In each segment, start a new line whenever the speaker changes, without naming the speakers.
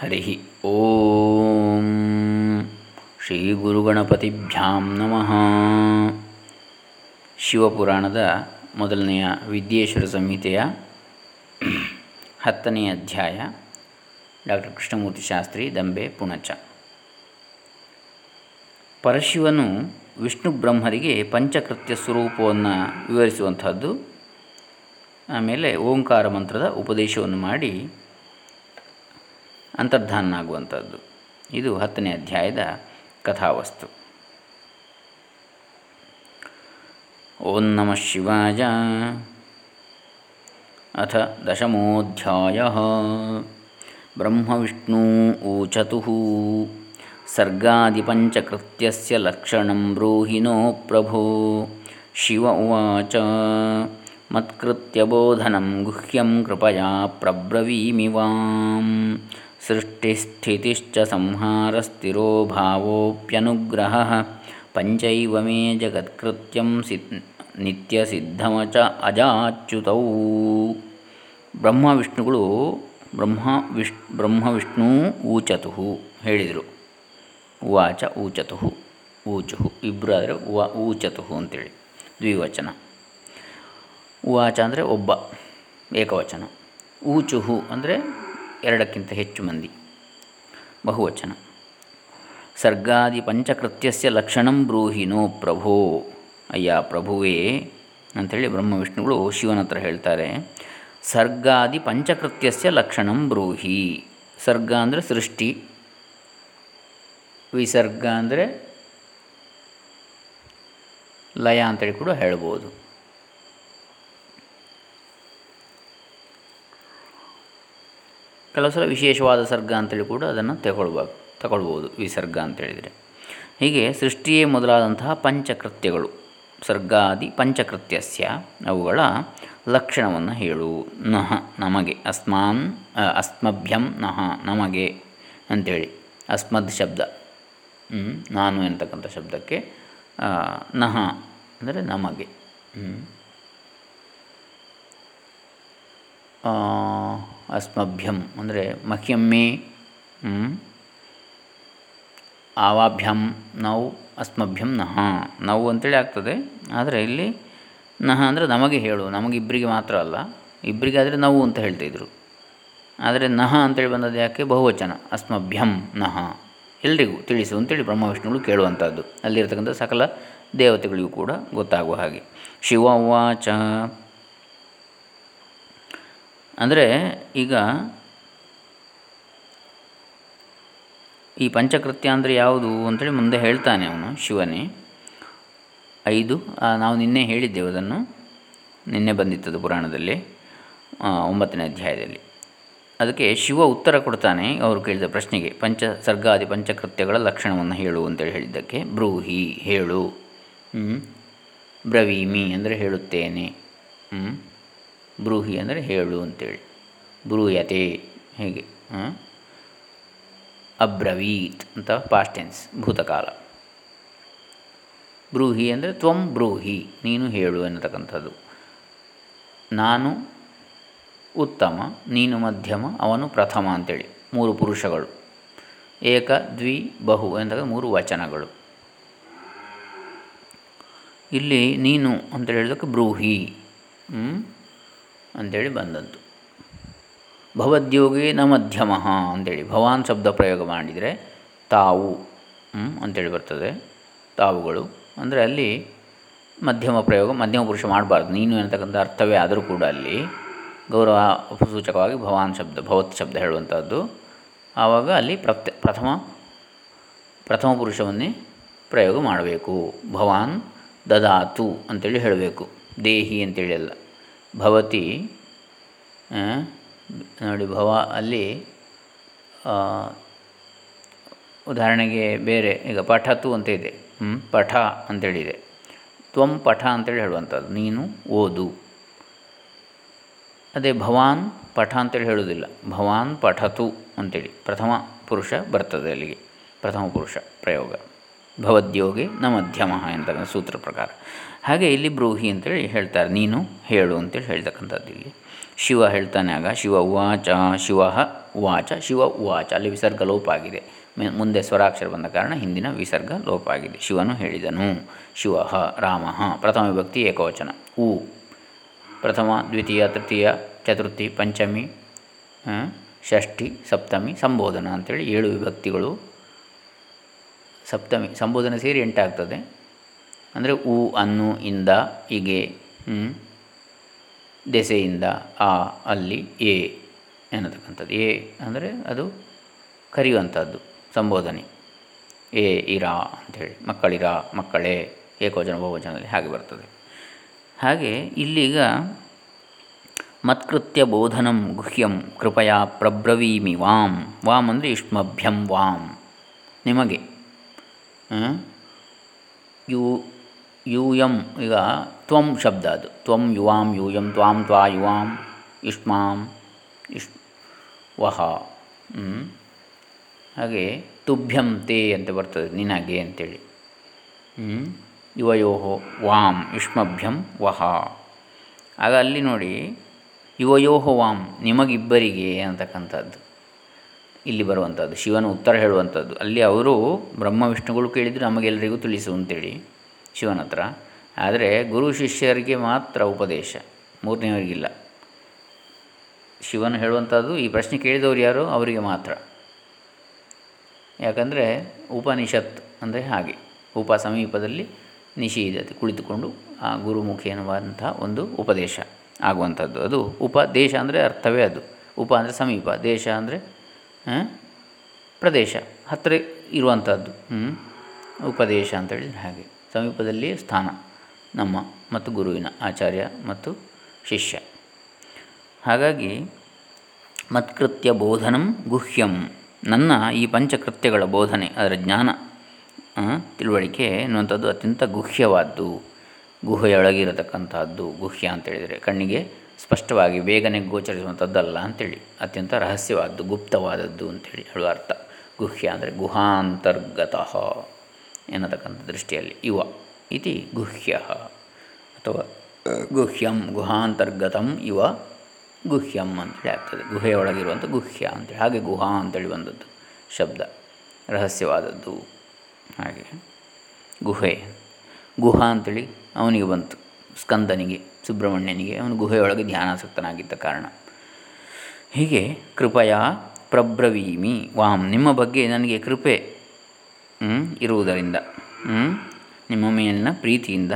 ಹರಿ ಓಂ ಶ್ರೀ ಗುರುಗಣಪತಿಭ್ಯಾಂ ನಮಃ. ಶಿವಪುರಾಣದ ಮೊದಲನೆಯ ವಿದ್ಯೇಶ್ವರ ಸಂಹಿತೆಯ ಹತ್ತನೇ ಅಧ್ಯಾಯ. ಡಾಕ್ಟರ್ ಕೃಷ್ಣಮೂರ್ತಿ ಶಾಸ್ತ್ರಿ, ದಂಬೆ, ಪುಣಚ. ಪರಶಿವನು ವಿಷ್ಣು ಬ್ರಹ್ಮರಿಗೆ ಪಂಚಕೃತ್ಯ ಸ್ವರೂಪವನ್ನು ವಿವರಿಸುವಂಥದ್ದು ಆಮೇಲೆ ಓಂಕಾರ ಮಂತ್ರದ ಉಪದೇಶವನ್ನು ಮಾಡಿ ಅಂತರ್ಧಾನಾಗುವಂಥದ್ದು ಇದು ಹತ್ತನೇ ಅಧ್ಯಾಯದ ಕಥಾವಸ್ತು. ಓಂ ನಮಃ ಶಿವಾಯ. ಅಥ ದಶಮೋಧ್ಯಾಯ. ಬ್ರಹ್ಮವಿಷ್ಣು ಊಚತು. ಸರ್ಗಾದಿಪಂಚಕೃತ್ಯಸ್ಯ ಲಕ್ಷಣಂ ಬ್ರೂಹಿನೋ ಪ್ರಭೋ. ಶಿವ मत्कृत्यबोधनं ಮತ್ಕೃತ್ಯಬೋಧನಂ ಗುಹ್ಯಂ ಕೃಪಯಾ ಪ್ರಬ್ರವೀಮಿವಾಂ ಸೃಷ್ಟಿಸ್ಥಿತಿಶ್ಚ ಸಂಹಾರಸ್ಥಿರೋ ಭಾವೋಪ್ಯನುಗ್ರಹ ಪಂಚೈವ ಮೇ ಜಗತ್ಕೃತ್ಯಂ ಸಿ ನಿತ್ಯಸಿದ್ಧಮಚ ಅಜಾಚ್ಯುತೌ. ಬ್ರಹ್ಮವಿಷ್ಣುಗಳು ಬ್ರಹ್ಮ ಬ್ರಹ್ಮ ವಿಷ್ಣು ಊಚತು ಹೇಳಿದರು. ಉವಾಚ ಊಚತು, ಊಚು ಇಬ್ಬರು ಆದರೆ ಉವ ಊಚತು ಅಂತೇಳಿ ದ್ವಿವಚನ. ಉವಾಚ ಅಂದರೆ ಒಬ್ಬ, ಏಕವಚನ. ಊಚುಹು ಅಂದರೆ ಎರಡಕ್ಕಿಂತ ಹೆಚ್ಚು ಮಂದಿ. ಬಹುವಚನ. ಸರ್ಗಾದಿ ಪಂಚಕೃತ್ಯಸ್ಯ ಲಕ್ಷಣಂ ಬ್ರೂಹಿನೋ ಪ್ರಭೋ. ಅಯ್ಯ, ಪ್ರಭುವೇ ಅಂಥೇಳಿ ಬ್ರಹ್ಮ ವಿಷ್ಣುಗಳು ಶಿವನ ಹತ್ರ ಹೇಳ್ತಾರೆ. ಸರ್ಗಾದಿ ಪಂಚಕೃತ್ಯಸ್ಯ ಲಕ್ಷಣಂ ಬ್ರೂಹಿ. ಸರ್ಗ ಅಂದರೆ ಸೃಷ್ಟಿ. ವಿಸರ್ಗ ಅಂದರೆ ಲಯ ಅಂತೇಳಿ ಕೂಡ ಹೇಳ್ಬೋದು. ಕೆಲವು ಸಲ ವಿಶೇಷವಾದ ಸರ್ಗ ಅಂತೇಳಿ ಕೂಡ ಅದನ್ನು ತಗೊಳ್ಬೇಕು ತಗೊಳ್ಬೋದು ವಿಸರ್ಗ ಅಂತೇಳಿದರೆ. ಹೀಗೆ ಸೃಷ್ಟಿಯೇ ಮೊದಲಾದಂತಹ ಪಂಚಕೃತ್ಯಗಳು. ಸರ್ಗಾದಿ ಪಂಚಕೃತ್ಯಸ್ಯ, ಅವುಗಳ ಲಕ್ಷಣವನ್ನು ಹೇಳು. ನಹ ನಮಗೆ. ಅಸ್ಮಾನ್ ಅಸ್ಮಭ್ಯಂ ನಹ ನಮಗೆ ಅಂಥೇಳಿ ಅಸ್ಮದ್ ಶಬ್ದ. ನಾನು ಎಂತಕ್ಕಂಥ ಶಬ್ದಕ್ಕೆ ನಹ ಅಂದರೆ ನಮಗೆ. ಅಸ್ಮಭ್ಯಂ, ಅಂದರೆ ಮಹ್ಯಮ್ಮೆ ಆವಾಭ್ಯಂ, ನಾವು ಅಸ್ಮಭ್ಯಂ ನಹ. ನಾವು ಅಂತೇಳಿ ಆಗ್ತದೆ, ಆದರೆ ಇಲ್ಲಿ ನಹ ಅಂದರೆ ನಮಗೆ ಹೇಳು, ನಮಗಿಬ್ಬರಿಗೆ ಮಾತ್ರ ಅಲ್ಲ, ಇಬ್ಬರಿಗಾದರೆ ನಾವು ಅಂತ ಹೇಳ್ತಾಯಿದ್ರು ಆದರೆ ನಹ ಅಂತೇಳಿ ಬಂದದ್ದು ಯಾಕೆ? ಬಹುವಚನ, ಅಸ್ಮಭ್ಯಂ ನಹ. ಎಲ್ರಿಗೂ ತಿಳಿಸು ಅಂತೇಳಿ ಬ್ರಹ್ಮ ವಿಷ್ಣುಗಳು ಕೇಳುವಂಥದ್ದು ಅಲ್ಲಿರ್ತಕ್ಕಂಥ ಸಕಲ ದೇವತೆಗಳಿಗೂ ಕೂಡ ಗೊತ್ತಾಗುವ ಹಾಗೆ. ಶಿವ ವಾಚ ಅಂದರೆ ಈಗ ಈ ಪಂಚಕೃತ್ಯ ಅಂದರೆ ಯಾವುದು ಅಂತೇಳಿ ಮುಂದೆ ಹೇಳ್ತಾನೆ ಅವನು ಶಿವನೇ. ಐದು ನಾವು ನಿನ್ನೆ ಹೇಳಿದ್ದೆವು ಅದನ್ನು. ನಿನ್ನೆ ಬಂದಿತ್ತದು ಪುರಾಣದಲ್ಲಿ ಒಂಬತ್ತನೇ ಅಧ್ಯಾಯದಲ್ಲಿ. ಅದಕ್ಕೆ ಶಿವ ಉತ್ತರ ಕೊಡ್ತಾನೆ ಅವರು ಕೇಳಿದ ಪ್ರಶ್ನೆಗೆ, ಪಂಚ, ಸರ್ಗಾದಿ ಪಂಚಕೃತ್ಯಗಳ ಲಕ್ಷಣವನ್ನು ಹೇಳು ಅಂತೇಳಿ ಹೇಳಿದ್ದಕ್ಕೆ, ಬ್ರೂಹಿ ಹೇಳು. ಬ್ರವೀಮಿ ಅಂದರೆ ಹೇಳುತ್ತೇನೆ. ಬ್ರೂಹಿ ಅಂದರೆ ಹೇಳು ಅಂತೇಳಿ. ಬ್ರೂಯತೆ ಹೇಗೆ? ಅಬ್ರವೀತ್ ಅಂತ ಪಾಸ್ಟೆನ್ಸ್ ಭೂತಕಾಲ. ಬ್ರೂಹಿ ಅಂದರೆ ತ್ವಂ ಬ್ರೂಹಿ, ನೀನು ಹೇಳು ಎನ್ನತಕ್ಕಂಥದ್ದು. ನಾನು ಉತ್ತಮ, ನೀನು ಮಧ್ಯಮ, ಅವನು ಪ್ರಥಮ ಅಂತೇಳಿ. ಮೂರು ಪುರುಷಗಳು. ಏಕ, ದ್ವಿ, ಬಹು ಎಂದಾಗ ಮೂರು ವಚನಗಳು. ಇಲ್ಲಿ ನೀನು ಅಂತ ಹೇಳಿದಕ್ಕೆ ಬ್ರೂಹಿ. ಅಂಥೇಳಿ ಬಂದದ್ದು ಭವದ್ಯೋಗಿ ನ ಮಧ್ಯಮ ಅಂಥೇಳಿ ಭವಾನ್ ಶಬ್ದ ಪ್ರಯೋಗ ಮಾಡಿದರೆ ತಾವು ಅಂಥೇಳಿ ಬರ್ತದೆ. ತಾವುಗಳು. ಅಂದರೆ ಅಲ್ಲಿ ಮಧ್ಯಮ ಪ್ರಯೋಗ, ಮಧ್ಯಮ ಪುರುಷ ಮಾಡಬಾರ್ದು. ನೀನು ಎನ್ನತಕ್ಕಂಥ ಅರ್ಥವೇ ಆದರೂ ಕೂಡ ಅಲ್ಲಿ ಗೌರವ ಸೂಚಕವಾಗಿ ಭವಾನ್ ಶಬ್ದ, ಭವತ್ ಶಬ್ದ ಹೇಳುವಂಥದ್ದು. ಆವಾಗ ಅಲ್ಲಿ ಪ್ರತ್ಯ ಪ್ರಥಮ ಪ್ರಥಮ ಪುರುಷವನ್ನೇ ಪ್ರಯೋಗ ಮಾಡಬೇಕು. ಭವಾನ್ ದದಾತು ಅಂತೇಳಿ ಹೇಳಬೇಕು. ದೇಹಿ ಅಂತೇಳಿ ಅಲ್ಲ. ಭವತಿ ನೋಡಿ ಭವ ಅಲ್ಲಿ ಉದಾಹರಣೆಗೆ ಬೇರೆ, ಈಗ ಪಠತು ಅಂತ ಇದೆ. ಪಠ ಅಂತೇಳಿದೆ. ತ್ವಂ ಪಠ ಅಂತೇಳಿ ಹೇಳುವಂಥದ್ದು. ನೀನು ಓದು. ಅದೇ ಭವಾನ್ ಪಠ ಅಂತೇಳಿ ಹೇಳುವುದಿಲ್ಲ. ಭವಾನ್ ಪಠತು ಅಂತೇಳಿ. ಪ್ರಥಮ ಪುರುಷ ಬರ್ತದೆ ಅಲ್ಲಿಗೆ. ಪ್ರಥಮ ಪುರುಷ ಪ್ರಯೋಗ. ಭವದ್ಯೋಗಿ ನ ಮಧ್ಯಮ ಸೂತ್ರ ಪ್ರಕಾರ. ಹಾಗೆ ಇಲ್ಲಿ ಬ್ರೂಹಿ ಅಂತೇಳಿ ಹೇಳ್ತಾರೆ, ನೀನು ಹೇಳು ಅಂತೇಳಿ ಹೇಳ್ತಕ್ಕಂಥದ್ದು ಇಲ್ಲಿ ಶಿವ ಹೇಳ್ತಾನೆ ಆಗ, ಶಿವ ಉವಾಚ, ಶಿವ ವಾಚ ಶಿವ ಉವಾಚ. ಅಲ್ಲಿ ವಿಸರ್ಗ ಲೋಪ ಆಗಿದೆ. ಮುಂದೆ ಸ್ವರಾಕ್ಷರ ಬಂದ ಕಾರಣ ಹಿಂದಿನ ವಿಸರ್ಗ ಲೋಪ ಆಗಿದೆ. ಶಿವನು ಹೇಳಿದನು, ಶಿವ, ರಾಮ, ಪ್ರಥಮ ವಿಭಕ್ತಿ ಏಕವಚನ. ಉ, ಪ್ರಥಮ, ದ್ವಿತೀಯ, ತೃತೀಯ, ಚತುರ್ಥಿ, ಪಂಚಮಿ ಷಷ್ಠಿ, ಸಪ್ತಮಿ, ಸಂಬೋಧನ ಅಂಥೇಳಿ ಏಳು ವಿಭಕ್ತಿಗಳು ಸಪ್ತಮಿ, ಸಂಬೋಧನೆ ಸೇರಿ ಎಂಟಾಗ್ತದೆ. ಅಂದರೆ ಉ ಅನ್ನು ಇಂದ ಹೀಗೆ ದೆಸೆಯಿಂದ ಆ, ಅಲ್ಲಿ ಎ ಎನ್ನತಕ್ಕಂಥದ್ದು. ಎ ಅಂದರೆ ಅದು ಕರೆಯುವಂಥದ್ದು, ಸಂಬೋಧನೆ. ಎ ಇರಾ ಅಂಥೇಳಿ ಮಕ್ಕಳಿರಾ ಮಕ್ಕಳೇ ಏಕೋಜನ, ಬಹುವಚನದಲ್ಲಿ ಹಾಗೆ ಬರ್ತದೆ. ಹಾಗೆ ಇಲ್ಲಿಗ ಮತ್ಕೃತ್ಯ ಬೋಧನಂ ಗುಹ್ಯಂ ಕೃಪಯಾ ಪ್ರಬ್ರವೀಮಿ ವಾಂ. ವಾಮ್ ಅಂದರೆ ಯುಷ್ಮಭ್ಯಂ ವಾಂ. ನಿಮಗೆ ಯು ಯೂಯಂ, ಈಗ ತ್ವಂ ಶಬ್ದ ಅದು. ತ್ವಂ ಯುವಾಂ, ಯೂಯಂ, ತ್ವಾಂ ತ್ವಾ ಯುವಾಂ ಯುಷ್ಮಾಂ ಇಷ್, ವಹ. ಹಾಗೆ ತುಭ್ಯಂ ತೇ ಅಂತ ಬರ್ತದೆ, ನಿನಗೆ ಅಂತೇಳಿ. ಯುವಯೋ ವಾಂ ಯುಷ್ಮಭ್ಯಂ ವಹ. ಆಗ ಅಲ್ಲಿ ನೋಡಿ ಯುವಯೋ ವಾಂ, ನಿಮಗಿಬ್ಬರಿಗೆ ಅಂತಕ್ಕಂಥದ್ದು. ಇಲ್ಲಿ ಬರುವಂಥದ್ದು, ಶಿವನ ಉತ್ತರ ಹೇಳುವಂಥದ್ದು. ಅಲ್ಲಿ ಅವರು ಬ್ರಹ್ಮ ವಿಷ್ಣುಗಳು ಕೇಳಿದರೆ ನಮಗೆಲ್ಲರಿಗೂ ತಿಳಿಸು ಅಂತೇಳಿ. ಶಿವನ ಹತ್ರ. ಆದರೆ ಗುರು ಶಿಷ್ಯರಿಗೆ ಮಾತ್ರ ಉಪದೇಶ. ಮೂರನೇವರಿಗಿಲ್ಲ. ಶಿವನು ಹೇಳುವಂಥದ್ದು ಈ ಪ್ರಶ್ನೆ ಕೇಳಿದವರು ಯಾರು? ಅವರಿಗೆ ಮಾತ್ರ. ಯಾಕಂದರೆ ಉಪನಿಷತ್ ಅಂದರೆ ಹಾಗೆ. ಉಪ ಸಮೀಪದಲ್ಲಿ ನಿಷೀಧತೆ ಕುಳಿತುಕೊಂಡು ಆ ಗುರುಮುಖಿ ಎನ್ನುವಂಥ ಒಂದು ಉಪದೇಶ ಆಗುವಂಥದ್ದು. ಅದು ಉಪದೇಶ ಅಂದರೆ ಅರ್ಥವೇ ಅದು. ಉಪ ಅಂದರೆ ಸಮೀಪ, ದೇಶ ಅಂದರೆ ಪ್ರದೇಶ. ಹತ್ತಿರ ಇರುವಂಥದ್ದು. ಉಪದೇಶ ಅಂತೇಳಿದರೆ ಹಾಗೆ. ಸಮೀಪದಲ್ಲಿ ಸ್ಥಾನ, ನಮ್ಮ ಮತ್ತು ಗುರುವಿನ ಆಚಾರ್ಯ ಮತ್ತು ಶಿಷ್ಯ. ಹಾಗಾಗಿ ಮತ್ಕೃತ್ಯ ಬೋಧನಂ ಗುಹ್ಯಂ. ನನ್ನ ಈ ಪಂಚಕೃತ್ಯಗಳ ಬೋಧನೆ, ಅದರ ಜ್ಞಾನ ತಿಳುವಳಿಕೆ ಎನ್ನುವಂಥದ್ದು ಅತ್ಯಂತ ಗುಹ್ಯವಾದ್ದು. ಗುಹೆಯೊಳಗಿರತಕ್ಕಂಥದ್ದು ಗುಹ್ಯ ಅಂತೇಳಿದರೆ ಕಣ್ಣಿಗೆ ಸ್ಪಷ್ಟವಾಗಿ ಬೇಗನೆ ಗೋಚರಿಸುವಂಥದ್ದಲ್ಲ ಅಂಥೇಳಿ ಅತ್ಯಂತ ರಹಸ್ಯವಾದ್ದು, ಗುಪ್ತವಾದದ್ದು ಅಂಥೇಳಿ ಹೇಳುವ ಅರ್ಥ. ಗುಹ್ಯ ಅಂದರೆ ಗುಹಾಂತರ್ಗತಃ. ಎನ್ನತಕ್ಕಂಥ ದೃಷ್ಟಿಯಲ್ಲಿ ಇವ ಇತಿ ಗುಹ್ಯ ಅಥವಾ ಗುಹ್ಯಂ ಗುಹಾಂತರ್ಗತಂ ಇವ ಗುಹ್ಯಂ ಅಂತೇಳಿ ಆಗ್ತದೆ. ಗುಹೆಯೊಳಗಿರುವಂಥ ಗುಹ್ಯ ಅಂತೇಳಿ ಹಾಗೆ ಗುಹಾ ಅಂತೇಳಿ ಬಂದದ್ದು ಶಬ್ದ, ರಹಸ್ಯವಾದದ್ದು. ಹಾಗೆ ಗುಹೆ, ಗುಹಾ ಅಂತೇಳಿ ಅವನಿಗೆ ಬಂತು. ಸ್ಕಂದನಿಗೆ, ಸುಬ್ರಹ್ಮಣ್ಯನಿಗೆ ಅವನು ಗುಹೆಯೊಳಗೆ ಧ್ಯಾನಾಸಕ್ತನಾಗಿದ್ದ ಕಾರಣ. ಹೀಗೆ ಕೃಪಯ ಪ್ರಬ್ರವೀಮಿ ವಾಮ್ ನಿಮ್ಮ ಬಗ್ಗೆ ನನಗೆ ಕೃಪೆ ಇರುವುದರಿಂದ ನಿಮ್ಮ ಮೇಲಿನ ಪ್ರೀತಿಯಿಂದ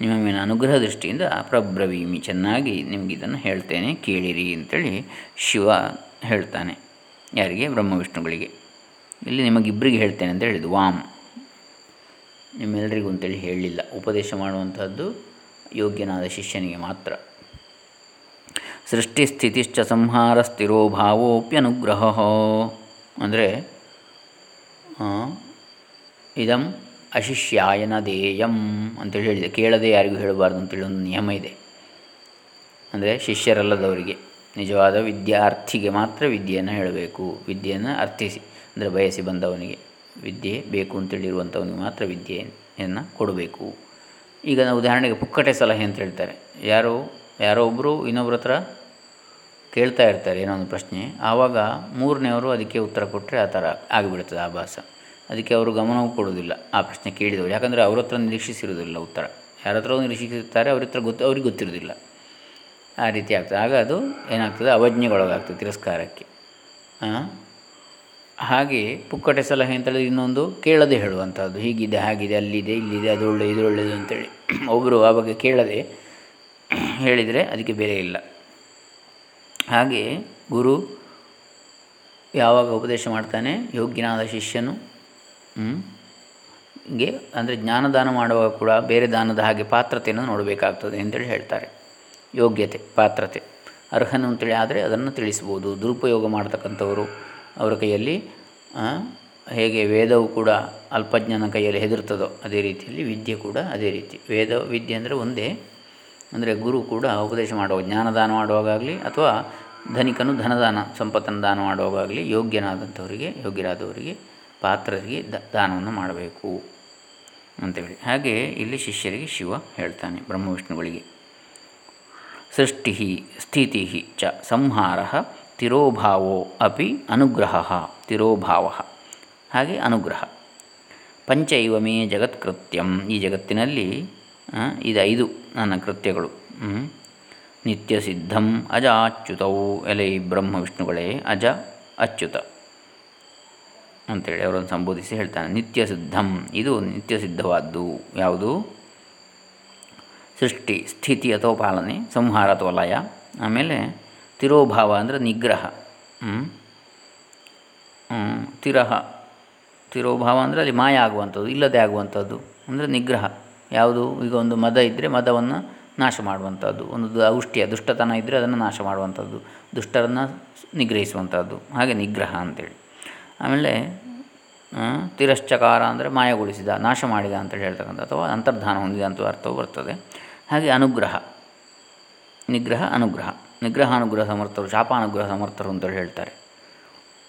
ನಿಮ್ಮ ಮೇಲಿನ ಅನುಗ್ರಹ ದೃಷ್ಟಿಯಿಂದ ಪ್ರಬ್ರವೀಮಿ ಚೆನ್ನಾಗಿ ನಿಮಗಿದನ್ನು ಹೇಳ್ತೇನೆ, ಕೇಳಿರಿ ಅಂತೇಳಿ ಶಿವ ಹೇಳ್ತಾನೆ. ಯಾರಿಗೆ? ಬ್ರಹ್ಮ ವಿಷ್ಣುಗಳಿಗೆ ಇಲ್ಲಿ ನಿಮಗಿಬ್ಬರಿಗೆ ಹೇಳ್ತೇನೆ ಅಂತ ಹೇಳಿದ್ದು, ವಾಮ್. ನಿಮ್ಮೆಲ್ಲರಿಗೂ ಅಂತೇಳಿ ಹೇಳಲಿಲ್ಲ ಉಪದೇಶ ಮಾಡುವಂಥದ್ದು ಯೋಗ್ಯನಾದ ಶಿಷ್ಯನಿಗೆ ಮಾತ್ರ. ಸೃಷ್ಟಿ ಸ್ಥಿತಿಶ್ಚ ಸಂಹಾರ ಸ್ಥಿರೋ ಭಾವೋಪ್ಯನುಗ್ರಹ. ಅಂದರೆ ಇದಂ ಅಶಿಷ್ಯಾಯನ ದೇಯಂ ಅಂತೇಳಿ ಹೇಳಿದೆ. ಕೇಳದೆ ಯಾರಿಗೂ ಹೇಳಬಾರ್ದು ಅಂತೇಳಿ ಒಂದು ನಿಯಮ ಇದೆ. ಅಂದರೆ ಶಿಷ್ಯರಲ್ಲದವರಿಗೆ. ನಿಜವಾದ ವಿದ್ಯಾರ್ಥಿಗೆ ಮಾತ್ರ ವಿದ್ಯೆಯನ್ನು ಹೇಳಬೇಕು. ವಿದ್ಯೆಯನ್ನು ಅರ್ಥಿಸಿ. ಅಂದರೆ ಬಯಸಿ ಬಂದವನಿಗೆ ವಿದ್ಯೆ ಬೇಕು ಅಂತೇಳಿರುವಂಥವನಿಗೆ ಮಾತ್ರ ವಿದ್ಯೆಯನ್ನು ಕೊಡಬೇಕು. ಈಗ ನಾವು ಉದಾಹರಣೆಗೆ ಪುಕ್ಕಟೆ ಸಲಹೆ ಅಂತ ಹೇಳ್ತಾರೆ. ಯಾರೋ ಯಾರೋ ಒಬ್ಬರು ಇನ್ನೊಬ್ಬರ ಹತ್ರ ಕೇಳ್ತಾ ಇರ್ತಾರೆ ಏನೋ ಒಂದು ಪ್ರಶ್ನೆ. ಆವಾಗ ಮೂರನೇವರು ಅದಕ್ಕೆ ಉತ್ತರ ಕೊಟ್ಟರೆ ಆ ಥರ ಆಗಿಬಿಡ್ತದೆ ಆಭಾಸ ಅದಕ್ಕೆ ಅವರು ಗಮನವೂ ಕೊಡೋದಿಲ್ಲ ಆ ಪ್ರಶ್ನೆ ಕೇಳಿದವರು. ಯಾಕಂದರೆ ಅವ್ರ ಹತ್ರ ನಿರೀಕ್ಷಿಸಿರುವುದಿಲ್ಲ ಉತ್ತರ. ಯಾರ ಹತ್ರ ನಿರೀಕ್ಷಿಸಿರ್ತಾರೆ ಅವ್ರ ಹತ್ರ ಗೊತ್ತು, ಅವ್ರಿಗೆ ಗೊತ್ತಿರೋದಿಲ್ಲ ಆ ರೀತಿ ಆಗ್ತದೆ. ಆಗ ಅದು ಏನಾಗ್ತದೆ? ಅವಜ್ಞೆಗೊಳಗಾಗ್ತದೆ ತಿರಸ್ಕಾರಕ್ಕೆ. ಹಾಗೆ ಪುಕ್ಕಟೆ ಸಲಹೆ ಅಂತೇಳಿದ್ರೆ ಇನ್ನೊಂದು ಕೇಳದೆ ಹೇಳುವಂಥದ್ದು. ಹೀಗಿದೆ, ಹಾಗಿದೆ, ಅಲ್ಲಿದೆ, ಇಲ್ಲಿದೆ, ಅದು ಒಳ್ಳೆ ಇದು ಒಳ್ಳೆಯದು ಅಂತೇಳಿ. ಒಬ್ಬರು ಆ ಬಗ್ಗೆ ಕೇಳದೆ ಹೇಳಿದರೆ ಅದಕ್ಕೆ ಬೆಲೆ ಇಲ್ಲ. ಹಾಗೆ ಗುರು ಯಾವಾಗ ಉಪದೇಶ ಮಾಡ್ತಾನೆ? ಯೋಗ್ಯನಾದ ಶಿಷ್ಯನು ಗೆ ಅಂದರೆ ಜ್ಞಾನದಾನ ಮಾಡುವಾಗ ಕೂಡ ಬೇರೆ ದಾನದ ಹಾಗೆ ಪಾತ್ರತೆಯನ್ನು ನೋಡಬೇಕಾಗ್ತದೆ ಅಂತೇಳಿ ಹೇಳ್ತಾರೆ. ಯೋಗ್ಯತೆ, ಪಾತ್ರತೆ. ಅರ್ಹನು ಅಂತೇಳಿ ಆದರೆ ಅದನ್ನು ತಿಳಿಸ್ಬೋದು. ದುರುಪಯೋಗ ಮಾಡ್ತಕ್ಕಂಥವರು ಅವರ ಕೈಯಲ್ಲಿ ಹೇಗೆ ವೇದವು ಕೂಡ ಅಲ್ಪಜ್ಞಾನ ಕೈಯಲ್ಲಿ ಹೆದರ್ತದೋ ಅದೇ ರೀತಿಯಲ್ಲಿ ವಿದ್ಯೆ ಕೂಡ ಅದೇ ರೀತಿ. ವೇದ, ವಿದ್ಯೆ ಅಂದರೆ ಒಂದೇ ಅಂದರೆ ಗುರು ಕೂಡ ಉಪದೇಶ ಮಾಡುವ ಜ್ಞಾನದಾನ ಮಾಡುವಾಗಲಿ ಅಥವಾ ಧನಿಕನು ಧನದಾನ, ಸಂಪತ್ತನ್ನು ದಾನ ಮಾಡುವಾಗಲಿ ಯೋಗ್ಯನಾದಂಥವರಿಗೆ, ಯೋಗ್ಯರಾದವರಿಗೆ, ಪಾತ್ರರಿಗೆ ದಾನವನ್ನು ಮಾಡಬೇಕು ಅಂತೇಳಿ ಹಾಗೆ ಇಲ್ಲಿ ಶಿಷ್ಯರಿಗೆ ಶಿವ ಹೇಳ್ತಾನೆ ಬ್ರಹ್ಮ ವಿಷ್ಣುಗಳಿಗೆ ಸೃಷ್ಟಿ ಸ್ಥಿತಿ ಚ ಸಂಹಾರ ತಿರೋಭಾವೋ ಅಪಿ ಅನುಗ್ರಹ, ತಿರೋಭಾವ. ಹಾಗೆ ಅನುಗ್ರಹ. ಪಂಚೈವ ಮೇ ಜಗತ್ಕೃತ್ಯಂ. ಈ ಜಗತ್ತಿನಲ್ಲಿ ಇದು ಐದು ನನ್ನ ಕೃತ್ಯಗಳು. ನಿತ್ಯ ಸಿದ್ಧಂ ಅಜ ಅಚ್ಯುತವು ಎಲೆ ಬ್ರಹ್ಮ ವಿಷ್ಣುಗಳೇ ಅಜ ಅಚ್ಯುತ. ಅಂತೇಳಿ ಅವರನ್ನು ಸಂಬೋಧಿಸಿ ಹೇಳ್ತಾನೆ. ನಿತ್ಯ ಸಿದ್ಧಂ ಇದು ನಿತ್ಯ ಸಿದ್ಧವಾದ್ದು ಯಾವುದು? ಸೃಷ್ಟಿ, ಸ್ಥಿತಿ ಅಥವಾ ಪಾಲನೆ, ಸಂಹಾರ ಅಥವಾ ಲಯ. ಆಮೇಲೆ ತಿರೋಭಾವ ಅಂದರೆ ನಿಗ್ರಹ. ತಿರಹ. ತಿರೋಭಾವ ಅಂದರೆ ಅಲ್ಲಿ ಮಾಯ ಆಗುವಂಥದ್ದು, ಇಲ್ಲದೆ ಆಗುವಂಥದ್ದು ಅಂದರೆ ನಿಗ್ರಹ. ಯಾವುದು ಈಗ ಒಂದು ಮದ ಇದ್ದರೆ ಮದವನ್ನು ನಾಶ ಮಾಡುವಂಥದ್ದು. ಒಂದು ಔಷ್ಠ್ಯ ದುಷ್ಟತನ ಇದ್ದರೆ ಅದನ್ನು ನಾಶ ಮಾಡುವಂಥದ್ದು. ದುಷ್ಟರನ್ನು ನಿಗ್ರಹಿಸುವಂಥದ್ದು. ಹಾಗೆ ನಿಗ್ರಹ ಅಂತೇಳಿ. ಆಮೇಲೆ ತಿರಶ್ಚಕಾರ ಅಂದರೆ ಮಾಯಗೊಳಿಸಿದ, ನಾಶ ಮಾಡಿದ ಅಂತೇಳಿ ಹೇಳ್ತಕ್ಕಂಥ, ಅಥವಾ ಅಂತರ್ಧಾನ ಹೊಂದಿದ ಅಂತ ಅರ್ಥವು ಬರ್ತದೆ. ಹಾಗೆ ಅನುಗ್ರಹ. ನಿಗ್ರಹ ಅನುಗ್ರಹ. ನಿಗ್ರಹ ಅನುಗ್ರಹ ಸಮರ್ಥರು, ಶಾಪಾನುಗ್ರಹ ಸಮರ್ಥರು ಅಂತೇಳಿ ಹೇಳ್ತಾರೆ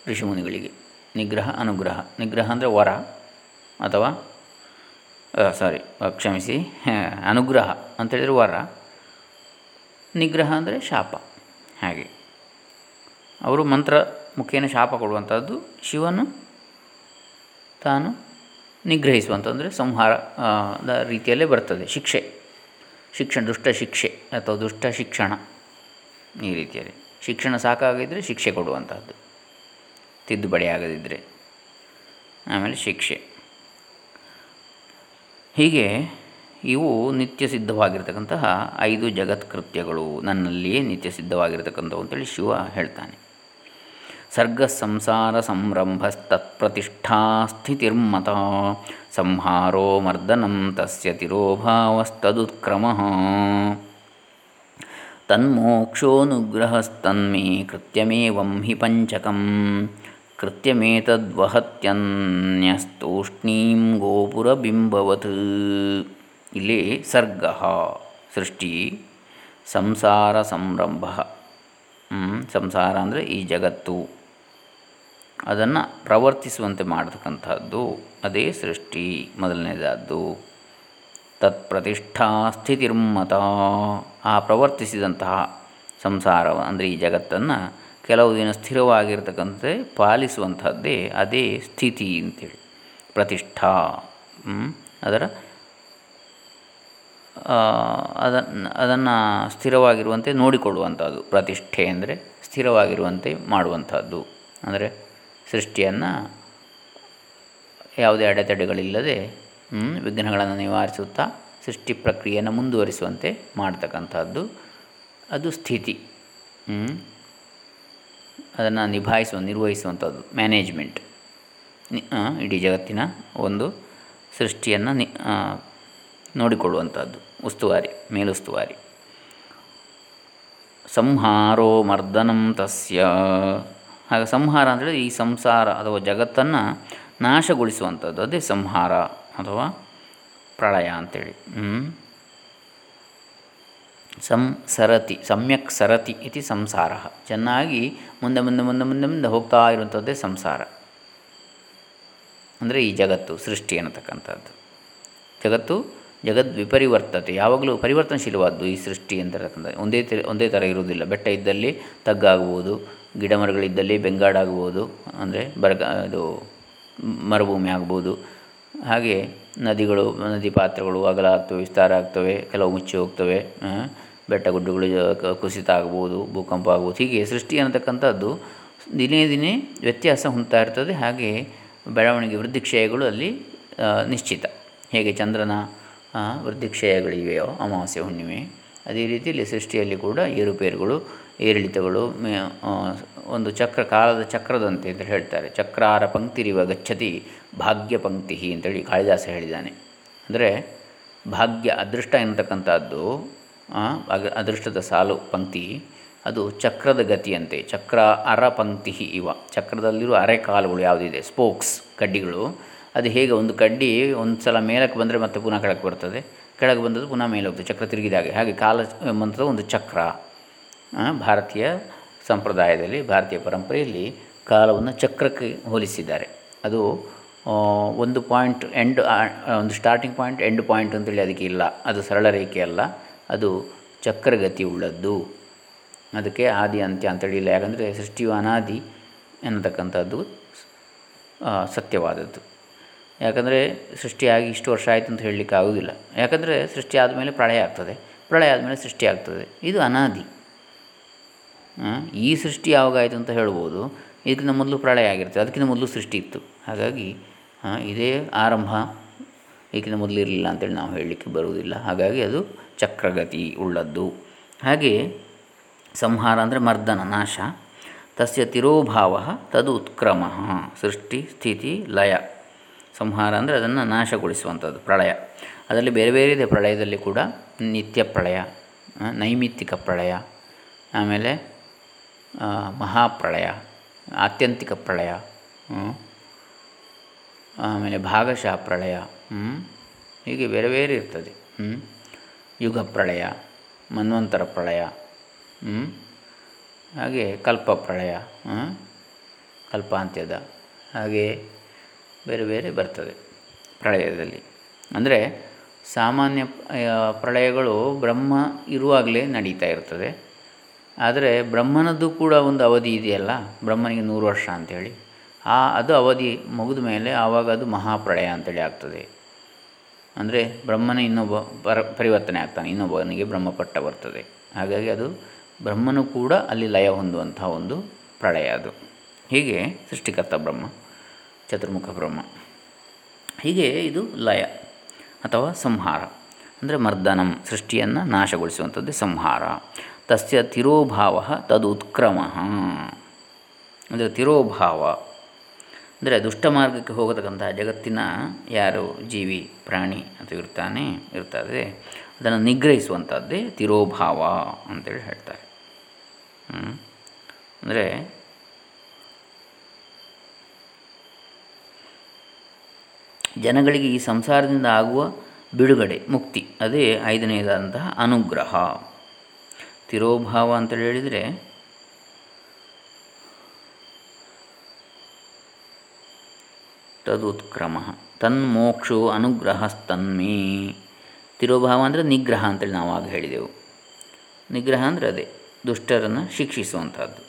ಋಷಿಮುನಿಗಳಿಗೆ. ನಿಗ್ರಹ, ಅನುಗ್ರಹ. ನಿಗ್ರಹ ಅಂದರೆ ವರ, ಅಥವಾ ಸಾರಿ ಕ್ಷಮಿಸಿ. ಅನುಗ್ರಹ ಅಂತೇಳಿದರೆ ವರ. ನಿಗ್ರಹ ಅಂದರೆ ಶಾಪ. ಹಾಗೆ. ಅವರು ಮಂತ್ರ ಮುಖೇನ ಶಾಪ ಕೊಡುವಂಥದ್ದು ಶಿವನು ತಾನು ನಿಗ್ರಹಿಸುವಂಥ ಅಂದರೆ ಸಂಹಾರ ರೀತಿಯಲ್ಲೇ ಬರ್ತದೆ, ಶಿಕ್ಷೆ. ಶಿಕ್ಷಣ, ದುಷ್ಟ ಶಿಕ್ಷೆ ಅಥವಾ ದುಷ್ಟ ಶಿಕ್ಷಣ ಈ ರೀತಿಯಲ್ಲಿ. ಶಿಕ್ಷಣ ಸಾಕಾಗಿದ್ದರೆ ಶಿಕ್ಷೆ ಕೊಡುವಂಥದ್ದು. ತಿದ್ದುಪಡಿ ಆಗದಿದ್ದರೆ ಆಮೇಲೆ ಶಿಕ್ಷೆ. ಹೀಗೆ ಇವು ನಿತ್ಯ ಸಿದ್ಧವಾಗಿರ್ತಕ್ಕಂತಹ ಐದು ಜಗತ್ಕೃತ್ಯಗಳು ನನ್ನಲ್ಲಿಯೇ ನಿತ್ಯ ಸಿದ್ಧವಾಗಿರ್ತಕ್ಕಂಥವು ಅಂತೇಳಿ ಶಿವ ಹೇಳ್ತಾನೆ. ಸರ್ಗ ಸಂಸಾರ ಸಂರಂಭಸ್ತತ್ಪ್ರತಿಷ್ಠಾ ಸ್ಥಿತಿರ್ಮತ ಸಂಹಾರೋ ಮರ್ದನಂ ತಸ್ಯ ತಿರೋಭಾವಸ್ತದುತ್ಕ್ರಮ. ತನ್ಮೋಕ್ಷೋನುಗ್ರಹಸ್ತನ್ಮೇ ಕೃತ್ಯಮೇವಂ ಹಿ ಪಂಚಕಂ. ಕೃತ್ಯಮೇತದ್ವಹತ್ಯನ್ಯಸ್ತೂಷ್ಣೀಂ ಗೋಪುರಬಿಂಬವತ್ ಇಲ್ಲಿ ಸರ್ಗ ಸೃಷ್ಟಿ ಸಂಸಾರ ಸಂರಂಭ ಸಂಸಾರ ಅಂದರೆ ಈ ಜಗತ್ತು. ಅದನ್ನು ಪ್ರವರ್ತಿಸುವಂತೆ ಮಾಡತಕ್ಕಂಥದ್ದು ಅದೇ ಸೃಷ್ಟಿ, ಮೊದಲನೇದಾದ್ದು. ತತ್ಪ್ರತಿಷ್ಠಾ ಸ್ಥಿತಿರ್ಮತ, ಆ ಪ್ರವರ್ತಿಸಿದಂತಹ ಸಂಸಾರ ಅಂದರೆ ಈ ಜಗತ್ತನ್ನು ಕೆಲವು ದಿನ ಸ್ಥಿರವಾಗಿರ್ತಕ್ಕಂಥ ಪಾಲಿಸುವಂಥದ್ದೇ ಅದೇ ಸ್ಥಿತಿ ಅಂತೇಳಿ. ಪ್ರತಿಷ್ಠಾ. ಅದರ ಅದನ್ನು ಅದನ್ನು ಸ್ಥಿರವಾಗಿರುವಂತೆ ನೋಡಿಕೊಳ್ಳುವಂಥದ್ದು. ಪ್ರತಿಷ್ಠೆ ಅಂದರೆ ಸ್ಥಿರವಾಗಿರುವಂತೆ ಮಾಡುವಂಥದ್ದು. ಅಂದರೆ ಸೃಷ್ಟಿಯನ್ನು ಯಾವುದೇ ಅಡೆತಡೆಗಳಿಲ್ಲದೆ ವಿಘ್ನಗಳನ್ನು ನಿವಾರಿಸುತ್ತಾ ಸೃಷ್ಟಿ ಪ್ರಕ್ರಿಯೆಯನ್ನು ಮುಂದುವರಿಸುವಂತೆ ಮಾಡ್ತಕ್ಕಂಥದ್ದು. ಅದು ಸ್ಥಿತಿ. ಅದನ್ನು ನಿಭಾಯಿಸುವ, ನಿರ್ವಹಿಸುವಂಥದ್ದು. ಮ್ಯಾನೇಜ್ಮೆಂಟ್ ಇಡೀ ಜಗತ್ತಿನ ಒಂದು ಸೃಷ್ಟಿಯನ್ನು ನಿ ನೋಡಿಕೊಳ್ಳುವಂಥದ್ದು. ಉಸ್ತುವಾರಿ, ಮೇಲುಸ್ತುವಾರಿ. ಸಂಹಾರೋ ಮರ್ದನಂ ತಸ್ಯ. ಹಾಗೆ ಸಂಹಾರ ಅಂದರೆ ಈ ಸಂಸಾರ ಅಥವಾ ಜಗತ್ತನ್ನು ನಾಶಗೊಳಿಸುವಂಥದ್ದು. ಅದೇ ಸಂಹಾರ ಅಥವಾ ಪ್ರಳಯ ಅಂಥೇಳಿ ಸಂ ಸರತಿ, ಸಮ್ಯಕ್ ಸರತಿ ಇತಿ ಸಂಸಾರ. ಚೆನ್ನಾಗಿ ಮುಂದೆ ಮುಂದೆ ಮುಂದೆ ಮುಂದೆ ಮುಂದೆ ಹೋಗ್ತಾ ಇರುವಂಥದ್ದೇ ಸಂಸಾರ. ಅಂದರೆ ಈ ಜಗತ್ತು, ಸೃಷ್ಟಿ ಅನ್ನತಕ್ಕಂಥದ್ದು. ಜಗತ್ತು ಜಗದ್ ವಿಪರಿವರ್ತತೆ. ಯಾವಾಗಲೂ ಪರಿವರ್ತನಶೀಲವಾದ್ದು ಈ ಸೃಷ್ಟಿ ಅಂತಕ್ಕಂಥ ಒಂದೇ ಒಂದೇ ಥರ ಇರುವುದಿಲ್ಲ. ಬೆಟ್ಟ ಇದ್ದಲ್ಲಿ ತಗ್ಗಾಗ್ಬೋದು ಗಿಡ ಮರಗಳಿದ್ದಲ್ಲಿ ಬೆಂಗಾಡಾಗ್ಬೋದು, ಅಂದರೆ ಬರಗ, ಇದು ಮರುಭೂಮಿ ಆಗ್ಬೋದು. ಹಾಗೆ ನದಿಗಳು, ನದಿ ಪಾತ್ರಗಳು ಅಗಲ ಆಗ್ತವೆ, ವಿಸ್ತಾರ ಆಗ್ತವೆ, ಕೆಲವು ಮುಚ್ಚಿ ಹೋಗ್ತವೆ ಬೆಟ್ಟ ಗುಡ್ಡಗಳು ಕುಸಿತ ಆಗ್ಬೋದು, ಭೂಕಂಪ ಆಗ್ಬೋದು, ಹೀಗೆ ಸೃಷ್ಟಿ ಅನ್ನತಕ್ಕಂಥದ್ದು ದಿನೇ ದಿನೇ ವ್ಯತ್ಯಾಸ ಹೊಂದ್ತಾ ಇರ್ತದೆ. ಹಾಗೆ ಬೆಳವಣಿಗೆ ವೃದ್ಧಿಕ್ಷಯಗಳು ಅಲ್ಲಿ ನಿಶ್ಚಿತ. ಹೇಗೆ ಚಂದ್ರನ ವೃದ್ಧಿಕ್ಷಯಗಳಿವೆಯೋ ಅಮಾವಾಸ್ಯೆ, ಹುಣ್ಣಿಮೆ, ಅದೇ ರೀತಿಯಲ್ಲಿ ಸೃಷ್ಟಿಯಲ್ಲಿ ಕೂಡ ಏರುಪೇರುಗಳು, ಏರಿಳಿತಗಳು ಒಂದು ಚಕ್ರ, ಕಾಲದ ಚಕ್ರದಂತೆ ಅಂತ ಹೇಳ್ತಾರೆ. ಚಕ್ರಾರ ಪಂಕ್ತಿರಿವ ಗಚ್ಚತಿ, ಭಾಗ್ಯ ಪಂಕ್ತಿ ಅಂತೇಳಿ ಕಾಳಿದಾಸ ಹೇಳಿದ್ದಾನೆ. ಅಂದರೆ ಭಾಗ್ಯ, ಅದೃಷ್ಟ ಎನ್ನತಕ್ಕಂಥದ್ದು ಅದೃಷ್ಟದ ಸಾಲು ಪಂಕ್ತಿ, ಅದು ಚಕ್ರದ ಗತಿಯಂತೆ, ಚಕ್ರ ಅರ ಪಂಕ್ತಿ ಇವ. ಚಕ್ರದಲ್ಲಿರುವ ಅರೆ ಕಾಲುಗಳು ಯಾವುದಿದೆ? ಸ್ಪೋಕ್ಸ್, ಕಡ್ಡಿಗಳು. ಅದು ಹೇಗೆ ಒಂದು ಕಡ್ಡಿ ಒಂದು ಸಲ ಮೇಲಕ್ಕೆ ಬಂದರೆ ಮತ್ತೆ ಪುನಃ ಕೆಳಗೆ ಬರ್ತದೆ. ಕೆಳಗೆ ಬಂದದ್ದು ಪುನಃ ಮೇಲೆ ಹೋಗ್ತದೆ, ಚಕ್ರ ತಿರುಗಿದಾಗೆ ಹಾಗೆ. ಕಾಲ ಎಂಬಂಥದ್ದು ಒಂದು ಚಕ್ರ. ಭಾರತೀಯ ಸಂಪ್ರದಾಯದಲ್ಲಿ, ಭಾರತೀಯ ಪರಂಪರೆಯಲ್ಲಿ ಕಾಲವನ್ನು ಚಕ್ರಕ್ಕೆ ಹೋಲಿಸಿದ್ದಾರೆ. ಅದು ಒಂದು ಪಾಯಿಂಟ್ ಎಂಡ್ ಒಂದು ಸ್ಟಾರ್ಟಿಂಗ್ ಪಾಯಿಂಟ್ ಎಂಡ್ ಪಾಯಿಂಟ್ ಅಂತೇಳಿ ಅದಕ್ಕೆ ಇಲ್ಲ. ಅದು ಸರಳ ರೇಖೆ ಅಲ್ಲ. ಅದು ಚಕ್ರಗತಿ ಉಳ್ಳದ್ದು. ಅದಕ್ಕೆ ಆದಿ ಅಂತ್ಯ ಅಂತ ಇಲ್ಲ ಯಾಕಂದರೆ ಸೃಷ್ಟಿಯು ಅನಾದಿ ಎನ್ನತಕ್ಕಂಥದ್ದು ಸತ್ಯವಾದದ್ದು. ಯಾಕಂದರೆ ಸೃಷ್ಟಿಯಾಗಿ ಇಷ್ಟು ವರ್ಷ ಆಯಿತು ಅಂತ ಹೇಳಲಿಕ್ಕೆ ಆಗೋದಿಲ್ಲ. ಯಾಕಂದರೆ ಸೃಷ್ಟಿ ಆದಮೇಲೆ ಪ್ರಳಯ ಆಗ್ತದೆ. ಪ್ರಳಯ ಆದಮೇಲೆ ಸೃಷ್ಟಿ ಆಗ್ತದೆ. ಇದು ಅನಾದಿ. ಈ ಸೃಷ್ಟಿ ಯಾವಾಗ ಆಯಿತು ಅಂತ ಹೇಳ್ಬೋದು. ಇದಕ್ಕಿಂತ ಮೊದಲು ಪ್ರಳಯ ಆಗಿರ್ತದೆ. ಅದಕ್ಕಿಂತ ಮೊದಲು ಸೃಷ್ಟಿ ಇತ್ತು. ಹಾಗಾಗಿ ಇದೇ ಆರಂಭ. ಇದಕ್ಕಿಂತ ಮೊದಲಿರಲಿಲ್ಲ ಅಂತೇಳಿ ನಾವು ಹೇಳಲಿಕ್ಕೆ ಬರುವುದಿಲ್ಲ. ಹಾಗಾಗಿ ಅದು ಚಕ್ರಗತಿ ಉಳ್ಳದ್ದು. ಹಾಗೆ ಸಂಹಾರ ಅಂದರೆ ಮರ್ದನ, ನಾಶ. ತಸ್ಯ ತಿರೋಭಾವ ತದು ಉತ್ಕ್ರಮ. ಸೃಷ್ಟಿ, ಸ್ಥಿತಿ, ಲಯ. ಸಂಹಾರ ಅಂದರೆ ಅದನ್ನು ನಾಶಗೊಳಿಸುವಂಥದ್ದು, ಪ್ರಳಯ. ಅದರಲ್ಲಿ ಬೇರೆ ಬೇರೆ ಇದೆ ಪ್ರಳಯದಲ್ಲಿ ಕೂಡ. ನಿತ್ಯ ಪ್ರಳಯ ನೈಮಿತ್ತಿಕ ಪ್ರಳಯ, ಆಮೇಲೆ ಮಹಾಪ್ರಳಯ, ಆತ್ಯಂತಿಕ ಪ್ರಳಯ ಆಮೇಲೆ ಭಾಗಶಃ ಪ್ರಳಯ. ಹೀಗೆ ಬೇರೆ ಬೇರೆ ಇರ್ತದೆ. ಯುಗ ಪ್ರಳಯ, ಮನ್ವಂತರ ಪ್ರಳಯ ಹಾಗೆ ಕಲ್ಪ ಪ್ರಳಯ ಕಲ್ಪಾಂತ್ಯದ, ಹಾಗೆ ಬೇರೆ ಬೇರೆ ಬರ್ತದೆ ಪ್ರಳಯದಲ್ಲಿ. ಅಂದರೆ ಸಾಮಾನ್ಯ ಪ್ರಳಯಗಳು ಬ್ರಹ್ಮ ಇರುವಾಗಲೇ ನಡೀತಾ ಇರ್ತದೆ. ಆದರೆ ಬ್ರಹ್ಮನದ್ದು ಕೂಡ ಒಂದು ಅವಧಿ ಇದೆಯಲ್ಲ, ಬ್ರಹ್ಮನಿಗೆ ನೂರು ವರ್ಷ ಅಂಥೇಳಿ ಆ, ಅದು ಅವಧಿ ಮುಗಿದ ಮೇಲೆ ಆವಾಗ ಅದು ಮಹಾಪ್ರಳಯ ಅಂತೇಳಿ ಆಗ್ತದೆ. ಅಂದರೆ ಬ್ರಹ್ಮನ ಇನ್ನೊಬ್ಬ ಪರ, ಪರಿವರ್ತನೆ ಆಗ್ತಾನೆ, ಇನ್ನೊಬ್ಬನಿಗೆ ಬ್ರಹ್ಮಪಟ್ಟ ಬರ್ತದೆ. ಹಾಗಾಗಿ ಅದು ಬ್ರಹ್ಮನು ಕೂಡ ಅಲ್ಲಿ ಲಯ ಹೊಂದುವಂಥ ಒಂದು ಪ್ರಳಯ ಅದು. ಹೀಗೆ ಸೃಷ್ಟಿಕರ್ತ ಬ್ರಹ್ಮ, ಚತುರ್ಮುಖ ಬ್ರಹ್ಮ. ಹೀಗೆ ಇದು ಲಯ ಅಥವಾ ಸಂಹಾರ. ಅಂದರೆ ಮರ್ದನಂ, ಸೃಷ್ಟಿಯನ್ನು ನಾಶಗೊಳಿಸುವಂಥದ್ದು ಸಂಹಾರ. ತಸ್ಯ ತಿರೋಭಾವ ತದುತ್ಕ್ರಮ. ಅಂದರೆ ತಿರೋಭಾವ ಅಂದರೆ ದುಷ್ಟ ಮಾರ್ಗಕ್ಕೆ ಹೋಗತಕ್ಕಂಥ ಜಗತ್ತಿನ ಯಾರು ಜೀವಿ, ಪ್ರಾಣಿ ಅಂತ ಇರ್ತಾನೆ, ಇರ್ತದೆ. ಅದನ್ನು ನಿಗ್ರಹಿಸುವಂಥದ್ದೇ ತಿರೋಭಾವ ಅಂತೇಳಿ ಹೇಳ್ತಾರೆ. ಅಂದರೆ ಜನಗಳಿಗೆ ಈ ಸಂಸಾರದಿಂದ ಆಗುವ ಬಿಡುಗಡೆ, ಮುಕ್ತಿ, ಅದೇ ಐದನೆಯದಾದಂತಹ ಅನುಗ್ರಹ. ತಿರೋಭಾವ ಅಂತೇಳಿ ಹೇಳಿದರೆ ತದುತ್ಕ್ರಮ. ತನ್ಮೋಕ್ಷೋ ಅನುಗ್ರಹಸ್ತನ್ಮೇ. ತಿರೋಭಾವ ಅಂದರೆ ನಿಗ್ರಹ ಅಂತೇಳಿ ನಾವು ಆಗ ಹೇಳಿದೆವು. ನಿಗ್ರಹ ಅಂದರೆ ಅದೇ, ದುಷ್ಟರನ್ನು ಶಿಕ್ಷಿಸುವಂಥದ್ದು.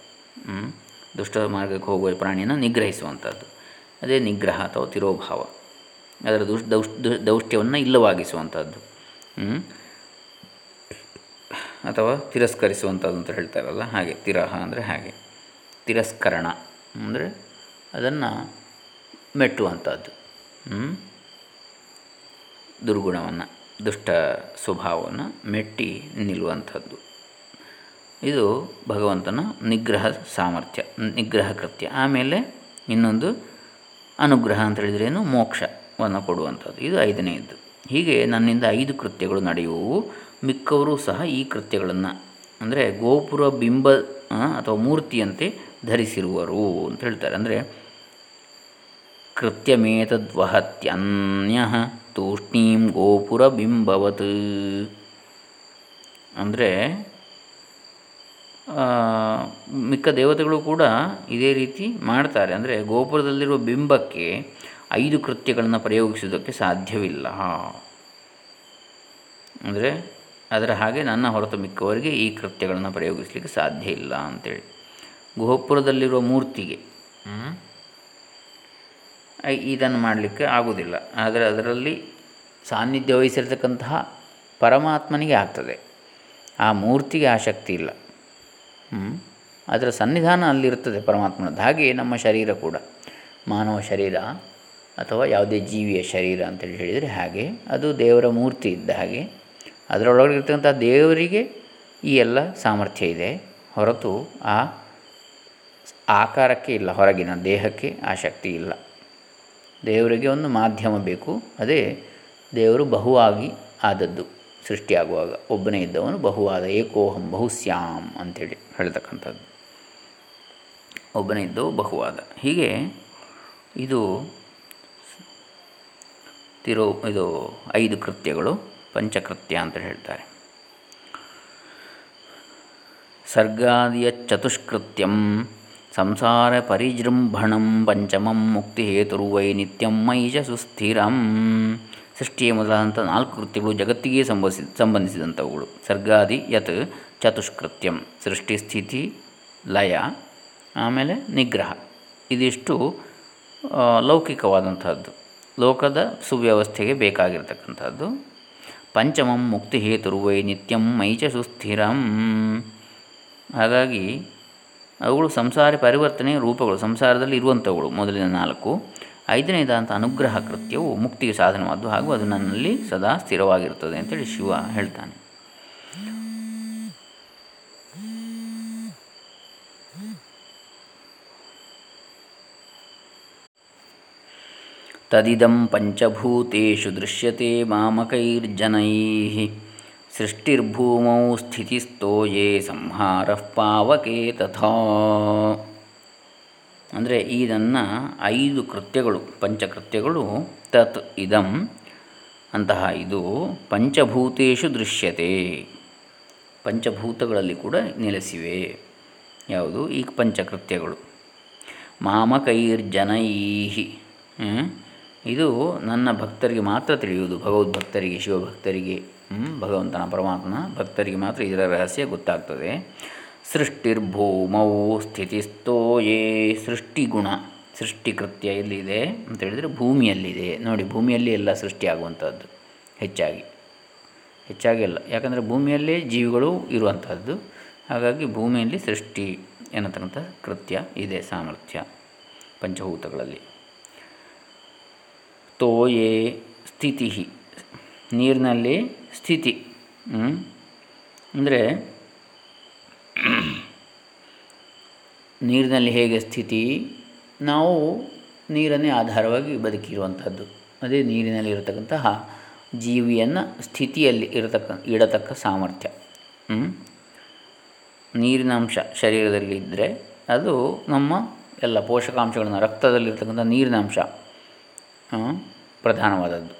ದುಷ್ಟ ಮಾರ್ಗಕ್ಕೆ ಹೋಗುವ ಪ್ರಾಣಿಯನ್ನು ನಿಗ್ರಹಿಸುವಂಥದ್ದು. ಅದೇ ನಿಗ್ರಹ ಅಥವಾ ತಿರೋಭಾವ. ಅದರ ದುಷ್, ದೌಷ್ ದೌಷ್ಟ್ಯವನ್ನು ಇಲ್ಲವಾಗಿಸುವಂಥದ್ದು. ಅಥವಾ ತಿರಸ್ಕರಿಸುವಂಥದ್ದು ಅಂತ ಹೇಳ್ತಾರಲ್ಲ, ಹಾಗೆ ತಿರಹ ಅಂದರೆ ಹಾಗೆ. ತಿರಸ್ಕರಣ ಅಂದರೆ ಅದನ್ನು ಮೆಟ್ಟುವಂಥದ್ದು. ದುರ್ಗುಣವನ್ನು, ದುಷ್ಟ ಸ್ವಭಾವವನ್ನು ಮೆಟ್ಟಿ ನಿಲ್ಲುವಂಥದ್ದು. ಇದು ಭಗವಂತನ ನಿಗ್ರಹ ಸಾಮರ್ಥ್ಯ, ನಿಗ್ರಹ ಕೃತ್ಯ. ಆಮೇಲೆ ಇನ್ನೊಂದು ಅನುಗ್ರಹ ಅಂತ ಹೇಳಿದ್ರೇನು ಮೋಕ್ಷವನ್ನು ಕೊಡುವಂಥದ್ದು. ಇದು ಐದನೆಯದ್ದು. ಹೀಗೆ ನನ್ನಿಂದ ಐದು ಕೃತ್ಯಗಳು ನಡೆಯುವವು. ಮಿಕ್ಕವರು ಸಹ ಈ ಕೃತ್ಯಗಳನ್ನು, ಅಂದರೆ ಗೋಪುರ, ಬಿಂಬ ಅಥವಾ ಮೂರ್ತಿಯಂತೆ ಧರಿಸಿರುವರು ಅಂತ ಹೇಳ್ತಾರೆ. ಅಂದರೆ ಕೃತ್ಯಮೇತದ್ವಹತ್ಯನ್ಯ ತೂಷ್ಣೀಂ ಗೋಪುರ ಬಿಂಬವತ್ ಅಂದರೆ ಮಿಕ್ಕ ದೇವತೆಗಳು ಕೂಡ ಇದೇ ರೀತಿ ಮಾಡ್ತಾರೆ. ಅಂದರೆ, ಗೋಪುರದಲ್ಲಿರುವ ಬಿಂಬಕ್ಕೆ ಐದು ಕೃತ್ಯಗಳನ್ನು ಪ್ರಯೋಗಿಸುವುದಕ್ಕೆ ಸಾಧ್ಯವಿಲ್ಲ. ಅಂದರೆ, ಅದರ ಹಾಗೆ ನನ್ನ ಹೊರತು ಮಿಕ್ಕವರಿಗೆ ಈ ಕೃತ್ಯಗಳನ್ನು ಪ್ರಯೋಗಿಸಲಿಕ್ಕೆ ಸಾಧ್ಯ ಇಲ್ಲ ಅಂಥೇಳಿ ಗೋಪುರದಲ್ಲಿರುವ ಮೂರ್ತಿಗೆ ಇದನ್ನು ಮಾಡಲಿಕ್ಕೆ ಆಗುವುದಿಲ್ಲ. ಆದರೆ ಅದರಲ್ಲಿ ಸಾನ್ನಿಧ್ಯ ವಹಿಸಿರ್ತಕ್ಕಂತಹ ಪರಮಾತ್ಮನಿಗೆ ಆಗ್ತದೆ. ಆ ಮೂರ್ತಿಗೆ ಆ ಶಕ್ತಿ ಇಲ್ಲ ಅದರ ಸನ್ನಿಧಾನ ಅಲ್ಲಿರ್ತದೆ ಪರಮಾತ್ಮನದ್ದು. ಹಾಗೆಯೇ ನಮ್ಮ ಶರೀರ ಕೂಡ. ಮಾನವ ಶರೀರ ಅಥವಾ ಯಾವುದೇ ಜೀವಿಯ ಶರೀರ ಅಂತೇಳಿ ಹೇಳಿದರೆ ಹಾಗೆ. ಅದು ದೇವರ ಮೂರ್ತಿ ಇದ್ದ ಹಾಗೆ. ಅದರೊಳಗಿರ್ತಕ್ಕಂಥ ದೇವರಿಗೆ ಈ ಎಲ್ಲ ಸಾಮರ್ಥ್ಯ ಇದೆ. ಹೊರತು ಆ ಆಕಾರಕ್ಕೆ ಇಲ್ಲ. ಹೊರಗಿನ ದೇಹಕ್ಕೆ ಆ ಶಕ್ತಿ ಇಲ್ಲ. ದೇವರಿಗೆ ಒಂದು ಮಾಧ್ಯಮ ಬೇಕು. ಅದೇ ದೇವರು ಬಹುವಾಗಿ ಆದದ್ದು ಸೃಷ್ಟಿಯಾಗುವಾಗ. ಒಬ್ಬನೇ ಇದ್ದವನು ಬಹುವಾದ ಏಕೋಹಂ ಬಹುಸ್ಯಾಮ್ ಅಂಥೇಳಿ ಹೇಳ್ತಕ್ಕಂಥದ್ದು. ಒಬ್ಬನೇ ಇದ್ದವು ಬಹುವಾದ. ಹೀಗೆ ಇದು ತಿರೋ, ಇದು ಐದು ಕೃತ್ಯಗಳು, ಪಂಚಕೃತ್ಯ ಅಂತ ಹೇಳ್ತಾರೆ. ಸರ್ಗಾದಿಯ ಚತುಷ್ಕೃತ್ಯಂ ಸಂಸಾರ ಪರಿಜೃಂಭಣಂ ಪಂಚಮಂ ಮುಕ್ತಿ ಹೇತುರ್ವೈ ನಿತ್ಯಂ ಮೈಜ ಸುಸ್ಥಿರಂ ಸೃಷ್ಟಿಯೇ ಮೊದಲಾದಂಥ ನಾಲ್ಕು ಕೃತ್ಯಗಳು ಜಗತ್ತಿಗೆ ಸಂಬಂಧಿಸಿ ಸಂಬಂಧಿಸಿದಂಥವುಗಳು. ಸರ್ಗಾದಿ ಯತ್ ಚತುಷ್ಕೃತ್ಯಂ. ಸೃಷ್ಟಿ, ಸ್ಥಿತಿ, ಲಯ, ಆಮೇಲೆ ನಿಗ್ರಹ. ಇದಿಷ್ಟು ಲೌಕಿಕವಾದಂಥದ್ದು. ಲೋಕದ ಸುವ್ಯವಸ್ಥೆಗೆ ಬೇಕಾಗಿರ್ತಕ್ಕಂಥದ್ದು. ಪಂಚಮಂ ಮುಕ್ತಿ ಹೇತುರುವೈ ನಿತ್ಯಂ ಮೈಚ ಸುಸ್ಥಿರಂ ಹಾಗಾಗಿ ಅವುಗಳು ಸಂಸಾರ ಪರಿವರ್ತನೆ ರೂಪಗಳು, ಸಂಸಾರದಲ್ಲಿ ಇರುವಂಥವುಗಳು. ಮೊದಲಿನ ನಾಲ್ಕು. ಐದನೇದಾದಂಥ ಅನುಗ್ರಹ ಕೃತ್ಯವು ಮುಕ್ತಿಗೆ ಸಾಧನವಾದ್ದು ಹಾಗೂ ಅದು ನನ್ನಲ್ಲಿ ಸದಾ ಸ್ಥಿರವಾಗಿರುತ್ತದೆ ಅಂತೇಳಿ ಶಿವ ಹೇಳ್ತಾನೆ. ತದಿದಂ ಪಂಚಭೂತು ದೃಶ್ಯತೆ ಮಾಮಕೈರ್ಜನೈ. ಸೃಷ್ಟಿರ್ಭೂಮೌ ಸ್ಥಿತಿಸ್ಥೋ ಯೇ ಸಂಹಾರ ಪಾವಕೆ ತಥಾ. ಅಂದರೆ ಇದನ್ನು ಐದು ಕೃತ್ಯಗಳು, ಪಂಚಕೃತ್ಯಗಳು, ತತ್ ಇದಂ ಅಂತಹ ಇದು ಪಂಚಭೂತೇಶು ದೃಶ್ಯತೆ. ಪಂಚಭೂತಗಳಲ್ಲಿ ಕೂಡ ನೆಲೆಸಿವೆ. ಯಾವುದು? ಈ ಪಂಚಕೃತ್ಯಗಳು. ಮಾಮಕೈರ್ಜನೈ ಇದು ನನ್ನ ಭಕ್ತರಿಗೆ ಮಾತ್ರ ತಿಳಿಯುವುದು, ಭಗವದ್ಭಕ್ತರಿಗೆ, ಶಿವಭಕ್ತರಿಗೆ. ಭಗವಂತನ ಪರಮಾತ್ಮನ ಭಕ್ತರಿಗೆ ಮಾತ್ರ ಇದರ ರಹಸ್ಯ ಗೊತ್ತಾಗ್ತದೆ. ಸೃಷ್ಟಿರ್ಭೂಮೌ ಸ್ಥಿತಿಸ್ತೋಯೇ ಸೃಷ್ಟಿಗುಣ. ಸೃಷ್ಟಿಕೃತ್ಯ ಎಲ್ಲಿದೆ ಅಂತ ಹೇಳಿದರೆ ಭೂಮಿಯಲ್ಲಿದೆ. ನೋಡಿ, ಭೂಮಿಯಲ್ಲಿ ಎಲ್ಲ ಸೃಷ್ಟಿಯಾಗುವಂಥದ್ದು ಹೆಚ್ಚಾಗಿ. ಹೆಚ್ಚಾಗಿ ಅಲ್ಲ, ಯಾಕಂದರೆ ಭೂಮಿಯಲ್ಲೇ ಜೀವಿಗಳು ಇರುವಂಥದ್ದು. ಹಾಗಾಗಿ ಭೂಮಿಯಲ್ಲಿ ಸೃಷ್ಟಿ ಎನ್ನತಕ್ಕಂಥ ಕೃತ್ಯ ಇದೆ, ಸಾಮರ್ಥ್ಯ ಪಂಚಭೂತಗಳಲ್ಲಿ. ತೋಯೇ ಸ್ಥಿತಿ ನೀರಿನಲ್ಲಿ ಸ್ಥಿತಿ ಅಂದರೆ ನೀರಿನಲ್ಲಿ ಹೇಗೆ ಸ್ಥಿತಿ? ನಾವು ನೀರನ್ನೇ ಆಧಾರವಾಗಿ ಬದುಕಿರುವಂಥದ್ದು. ಅದೇ ನೀರಿನಲ್ಲಿ ಇರತಕ್ಕಂತಹ ಜೀವಿಯನ್ನು ಸ್ಥಿತಿಯಲ್ಲಿ ಇರತಕ್ಕ, ಇಡತಕ್ಕ ಸಾಮರ್ಥ್ಯ ನೀರಿನ ಅಂಶ ಶರೀರದಲ್ಲಿದ್ದರೆ ಅದು ನಮ್ಮ ಎಲ್ಲ ಪೋಷಕಾಂಶಗಳನ್ನು ರಕ್ತದಲ್ಲಿರ್ತಕ್ಕಂಥ ನೀರಿನ ಅಂಶ ಪ್ರಧಾನವಾದದ್ದು.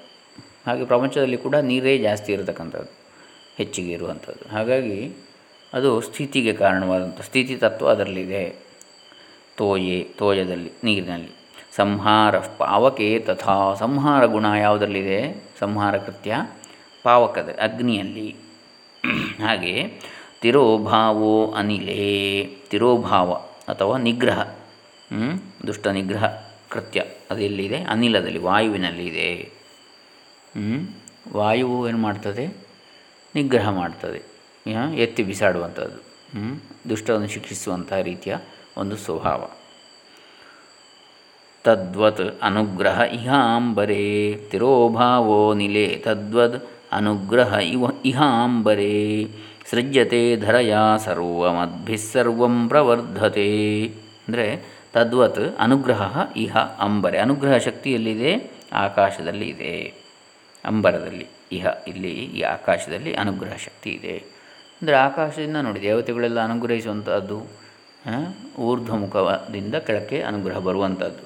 ಹಾಗೆ ಪ್ರಪಂಚದಲ್ಲಿ ಕೂಡ ನೀರೇ ಜಾಸ್ತಿ ಇರತಕ್ಕಂಥದ್ದು, ಹೆಚ್ಚಿಗೆ ಇರುವಂಥದ್ದು. ಹಾಗಾಗಿ ಅದು ಸ್ಥಿತಿಗೆ ಕಾರಣವಾದಂಥ, ಸ್ಥಿತಿ ತತ್ವ ಅದರಲ್ಲಿದೆ. ತೋಯೆ, ತೋಯದಲ್ಲಿ, ನೀರಿನಲ್ಲಿ. ಸಂಹಾರ ಪಾವಕೆ ತಥಾ, ಸಂಹಾರ ಗುಣ ಯಾವುದರಲ್ಲಿದೆ? ಸಂಹಾರ ಕೃತ್ಯ ಪಾವಕದ, ಅಗ್ನಿಯಲ್ಲಿ. ಹಾಗೆ ತಿರೋಭಾವೋ ಅನಿಲೇ, ತಿರೋಭಾವ ಅಥವಾ ನಿಗ್ರಹ ದುಷ್ಟ ನಿಗ್ರಹ ಕೃತ್ಯ, ಅದೆಲ್ಲಿದೆ? ಅನಿಲದಲ್ಲಿ ವಾಯುವಿನಲ್ಲಿ ಇದೆ ವಾಯುವು ಏನು ಮಾಡ್ತದೆ? ನಿಗ್ರಹ ಮಾಡ್ತದೆ. ಎತ್ತಿ ಬಿಸಾಡುವಂಥದ್ದು ದುಷ್ಟವನ್ನು ಶಿಕ್ಷಿಸುವಂತಹ ರೀತಿಯ ಒಂದು ಸ್ವಭಾವ. ತದ್ವತ್ ಅನುಗ್ರಹ ಇಹಾಂಬರೇ. ತಿರೋಭಾವೋ ನಿಲೆ. ತದ್ವದ್ ಅನುಗ್ರಹ ಇವ ಇಹಾಂಬರೆ. ಸೃಜ್ಯತೆ ಧರಯ ಸರ್ವಮದ್ಭಿಸ್ಸರ್ವಂ ಪ್ರವರ್ಧತೆ. ಅಂದರೆ ತದ್ವತ್ ಅನುಗ್ರಹ ಇಹ ಅಂಬರೆ. ಅನುಗ್ರಹ ಶಕ್ತಿಯಲ್ಲಿದೆ ಆಕಾಶದಲ್ಲಿ ಇದೆ ಅಂಬರದಲ್ಲಿ, ಇಹ, ಇಲ್ಲಿ ಈ ಆಕಾಶದಲ್ಲಿ ಅನುಗ್ರಹ ಶಕ್ತಿ ಇದೆ. ಅಂದರೆ ಆಕಾಶದಿಂದ ನೋಡಿ, ದೇವತೆಗಳೆಲ್ಲ ಅನುಗ್ರಹಿಸುವಂಥದ್ದು ಊರ್ಧ್ವಮುಖದಿಂದ ಕೆಳಕ್ಕೆ ಅನುಗ್ರಹ ಬರುವಂಥದ್ದು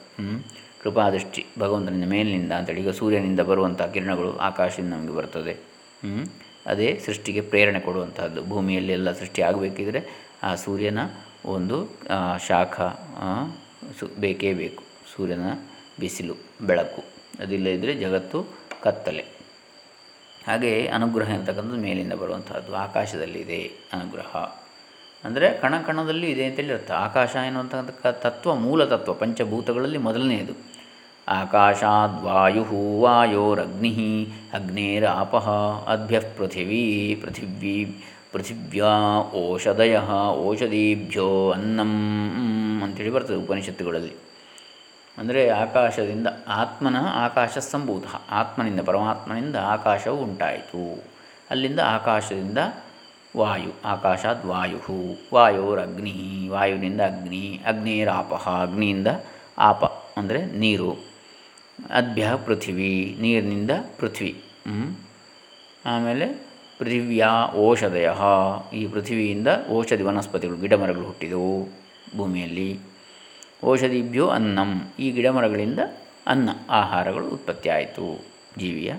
ಕೃಪಾದೃಷ್ಟಿ, ಭಗವಂತನಿಂದ ಮೇಲಿನಿಂದ ಅಂತೇಳಿ ಈಗ ಸೂರ್ಯನಿಂದ ಬರುವಂಥ ಕಿರಣಗಳು ಆಕಾಶದಿಂದ ನಮಗೆ ಬರ್ತದೆ ಅದೇ ಸೃಷ್ಟಿಗೆ ಪ್ರೇರಣೆ ಕೊಡುವಂಥದ್ದು ಭೂಮಿಯಲ್ಲಿ ಎಲ್ಲ ಸೃಷ್ಟಿ ಆಗಬೇಕಿದ್ರೆ ಆ ಸೂರ್ಯನ ಒಂದು ಶಾಖ ಸು, ಬೇಕೇ ಬೇಕು, ಸೂರ್ಯನ ಬಿಸಿಲು, ಬೆಳಕು ಅದಿಲ್ಲದಿದ್ದರೆ ಜಗತ್ತು ಕತ್ತಲೆ. ಹಾಗೆ ಅನುಗ್ರಹ ಅಂತಕ್ಕಂಥದ್ದು ಮೇಲಿಂದ ಬರುವಂಥದ್ದು ಆಕಾಶದಲ್ಲಿದೆ ಅನುಗ್ರಹ. ಅಂದರೆ ಕಣ ಕಣದಲ್ಲಿ ಇದೆ ಅಂತೇಳಿ ಅರ್ಥ ಆಕಾಶ ಎನ್ನುವಂಥ ತತ್ವ, ಮೂಲ ತತ್ವ, ಪಂಚಭೂತಗಳಲ್ಲಿ ಮೊದಲನೆಯದು. ಆಕಾಶಾದ್ವಾಯು ವಾಯೋರಗ್ನಿ ಅಗ್ನೇರಾಪ ಅದ್ಭ್ಯ ಪೃಥಿವೀ ಪೃಥಿವೀ ಪೃಥಿವ್ಯಾ ಓಷಧಯ ಓಷಧೀಭ್ಯೋ ಅನ್ನಂ ಅಂತೇಳಿ ಬರ್ತದೆ ಉಪನಿಷತ್ತುಗಳಲ್ಲಿ. ಅಂದರೆ ಆಕಾಶದಿಂದ, ಆತ್ಮನ ಆಕಾಶ ಸಂಭೂತ ಆತ್ಮನಿಂದ, ಪರಮಾತ್ಮನಿಂದ ಆಕಾಶವು ಉಂಟಾಯಿತು. ಅಲ್ಲಿಂದ ಆಕಾಶದಿಂದ ವಾಯು ಆಕಾಶಾದ್ ವಾಯು ವಾಯೋರಗ್ನಿ ವಾಯುವಿನಿಂದ ಅಗ್ನಿ, ಅಗ್ನಿರಾಪಹ, ಅಗ್ನಿಯಿಂದ ಆಪ, ಅಂದರೆ ನೀರು. ಅದ್ಭ್ಯ ಪೃಥಿವಿ, ನೀರಿನಿಂದ ಪೃಥ್ವಿ ಆಮೇಲೆ ಪೃಥಿವ್ಯಾ ಓಷಧಯ. ಈ ಪೃಥ್ವಿಯಿಂದ ಔಷಧಿ ವನಸ್ಪತಿಗಳು, ಗಿಡಮರಗಳು ಹುಟ್ಟಿದವು ಭೂಮಿಯಲ್ಲಿ. ಔಷಧಿಭ್ಯೋ ಅನ್ನಂ. ಈ ಗಿಡಮರಗಳಿಂದ ಅನ್ನ, ಆಹಾರಗಳು ಉತ್ಪತ್ತಿ ಆಯಿತು ಜೀವಿಯ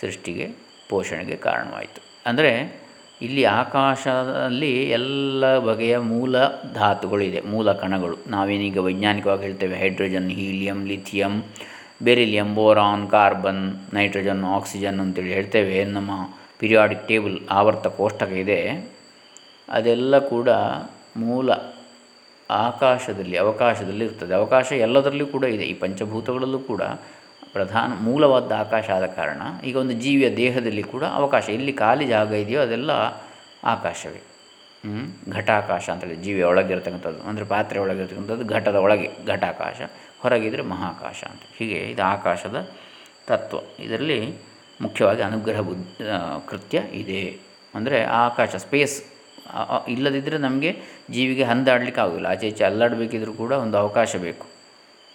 ಸೃಷ್ಟಿಗೆ, ಪೋಷಣೆಗೆ ಕಾರಣವಾಯಿತು. ಅಂದರೆ, ಇಲ್ಲಿ ಆಕಾಶದಲ್ಲಿ ಎಲ್ಲ ಬಗೆಯ ಮೂಲ ಧಾತುಗಳಿದೆ ಮೂಲ ಕಣಗಳು. ನಾವೇನೀಗ ವೈಜ್ಞಾನಿಕವಾಗಿ ಹೇಳ್ತೇವೆ, hydrogen, helium, lithium, beryllium, boron, carbon, nitrogen, oxygen ಅಂತೇಳಿ ಹೇಳ್ತೇವೆ. ನಮ್ಮ ಪಿರಿಯಾಡಿಕ್ ಟೇಬಲ್ ಆವರ್ತ ಕೋಷ್ಟಕ ಇದೆ. ಅದೆಲ್ಲ ಕೂಡ ಮೂಲ ಆಕಾಶದಲ್ಲಿ, ಅವಕಾಶದಲ್ಲಿ ಇರ್ತದೆ. ಅವಕಾಶ ಎಲ್ಲದರಲ್ಲೂ ಕೂಡ ಇದೆ. ಈ ಪಂಚಭೂತಗಳಲ್ಲೂ ಕೂಡ ಪ್ರಧಾನ, ಮೂಲವಾದ ಆಕಾಶ ಆದ ಕಾರಣ ಈಗ ಒಂದು ಜೀವಿಯ ದೇಹದಲ್ಲಿ ಕೂಡ ಅವಕಾಶ. ಎಲ್ಲಿ ಖಾಲಿ ಜಾಗ ಇದೆಯೋ ಅದೆಲ್ಲ ಆಕಾಶವೇ. ಘಟಾಕಾಶ ಅಂತೇಳಿ ಜೀವಿಯ ಒಳಗಿರ್ತಕ್ಕಂಥದ್ದು. ಅಂದರೆ ಪಾತ್ರೆ ಒಳಗಿರ್ತಕ್ಕಂಥದ್ದು ಘಟದ ಒಳಗೆ, ಘಟಾಕಾಶ. ಹೊರಗಿದ್ರೆ ಮಹಾಕಾಶ ಅಂತ. ಹೀಗೆ ಇದು ಆಕಾಶದ ತತ್ವ. ಇದರಲ್ಲಿ ಮುಖ್ಯವಾಗಿ ಅನುಗ್ರಹ ಬುದ್ಧ ಕೃತ್ಯ ಇದೆ. ಅಂದರೆ ಆಕಾಶ ಸ್ಪೇಸ್ ಇಲ್ಲದಿದ್ದರೆ ನಮಗೆ ಜೀವಿಗೆ ಹಂದಾಡಲಿಕ್ಕೆ ಆಗೋದಿಲ್ಲ. ಆಚೆ ಈಚೆ ಅಲ್ಲಾಡಬೇಕಿದ್ರೂ ಕೂಡ ಒಂದು ಅವಕಾಶ ಬೇಕು.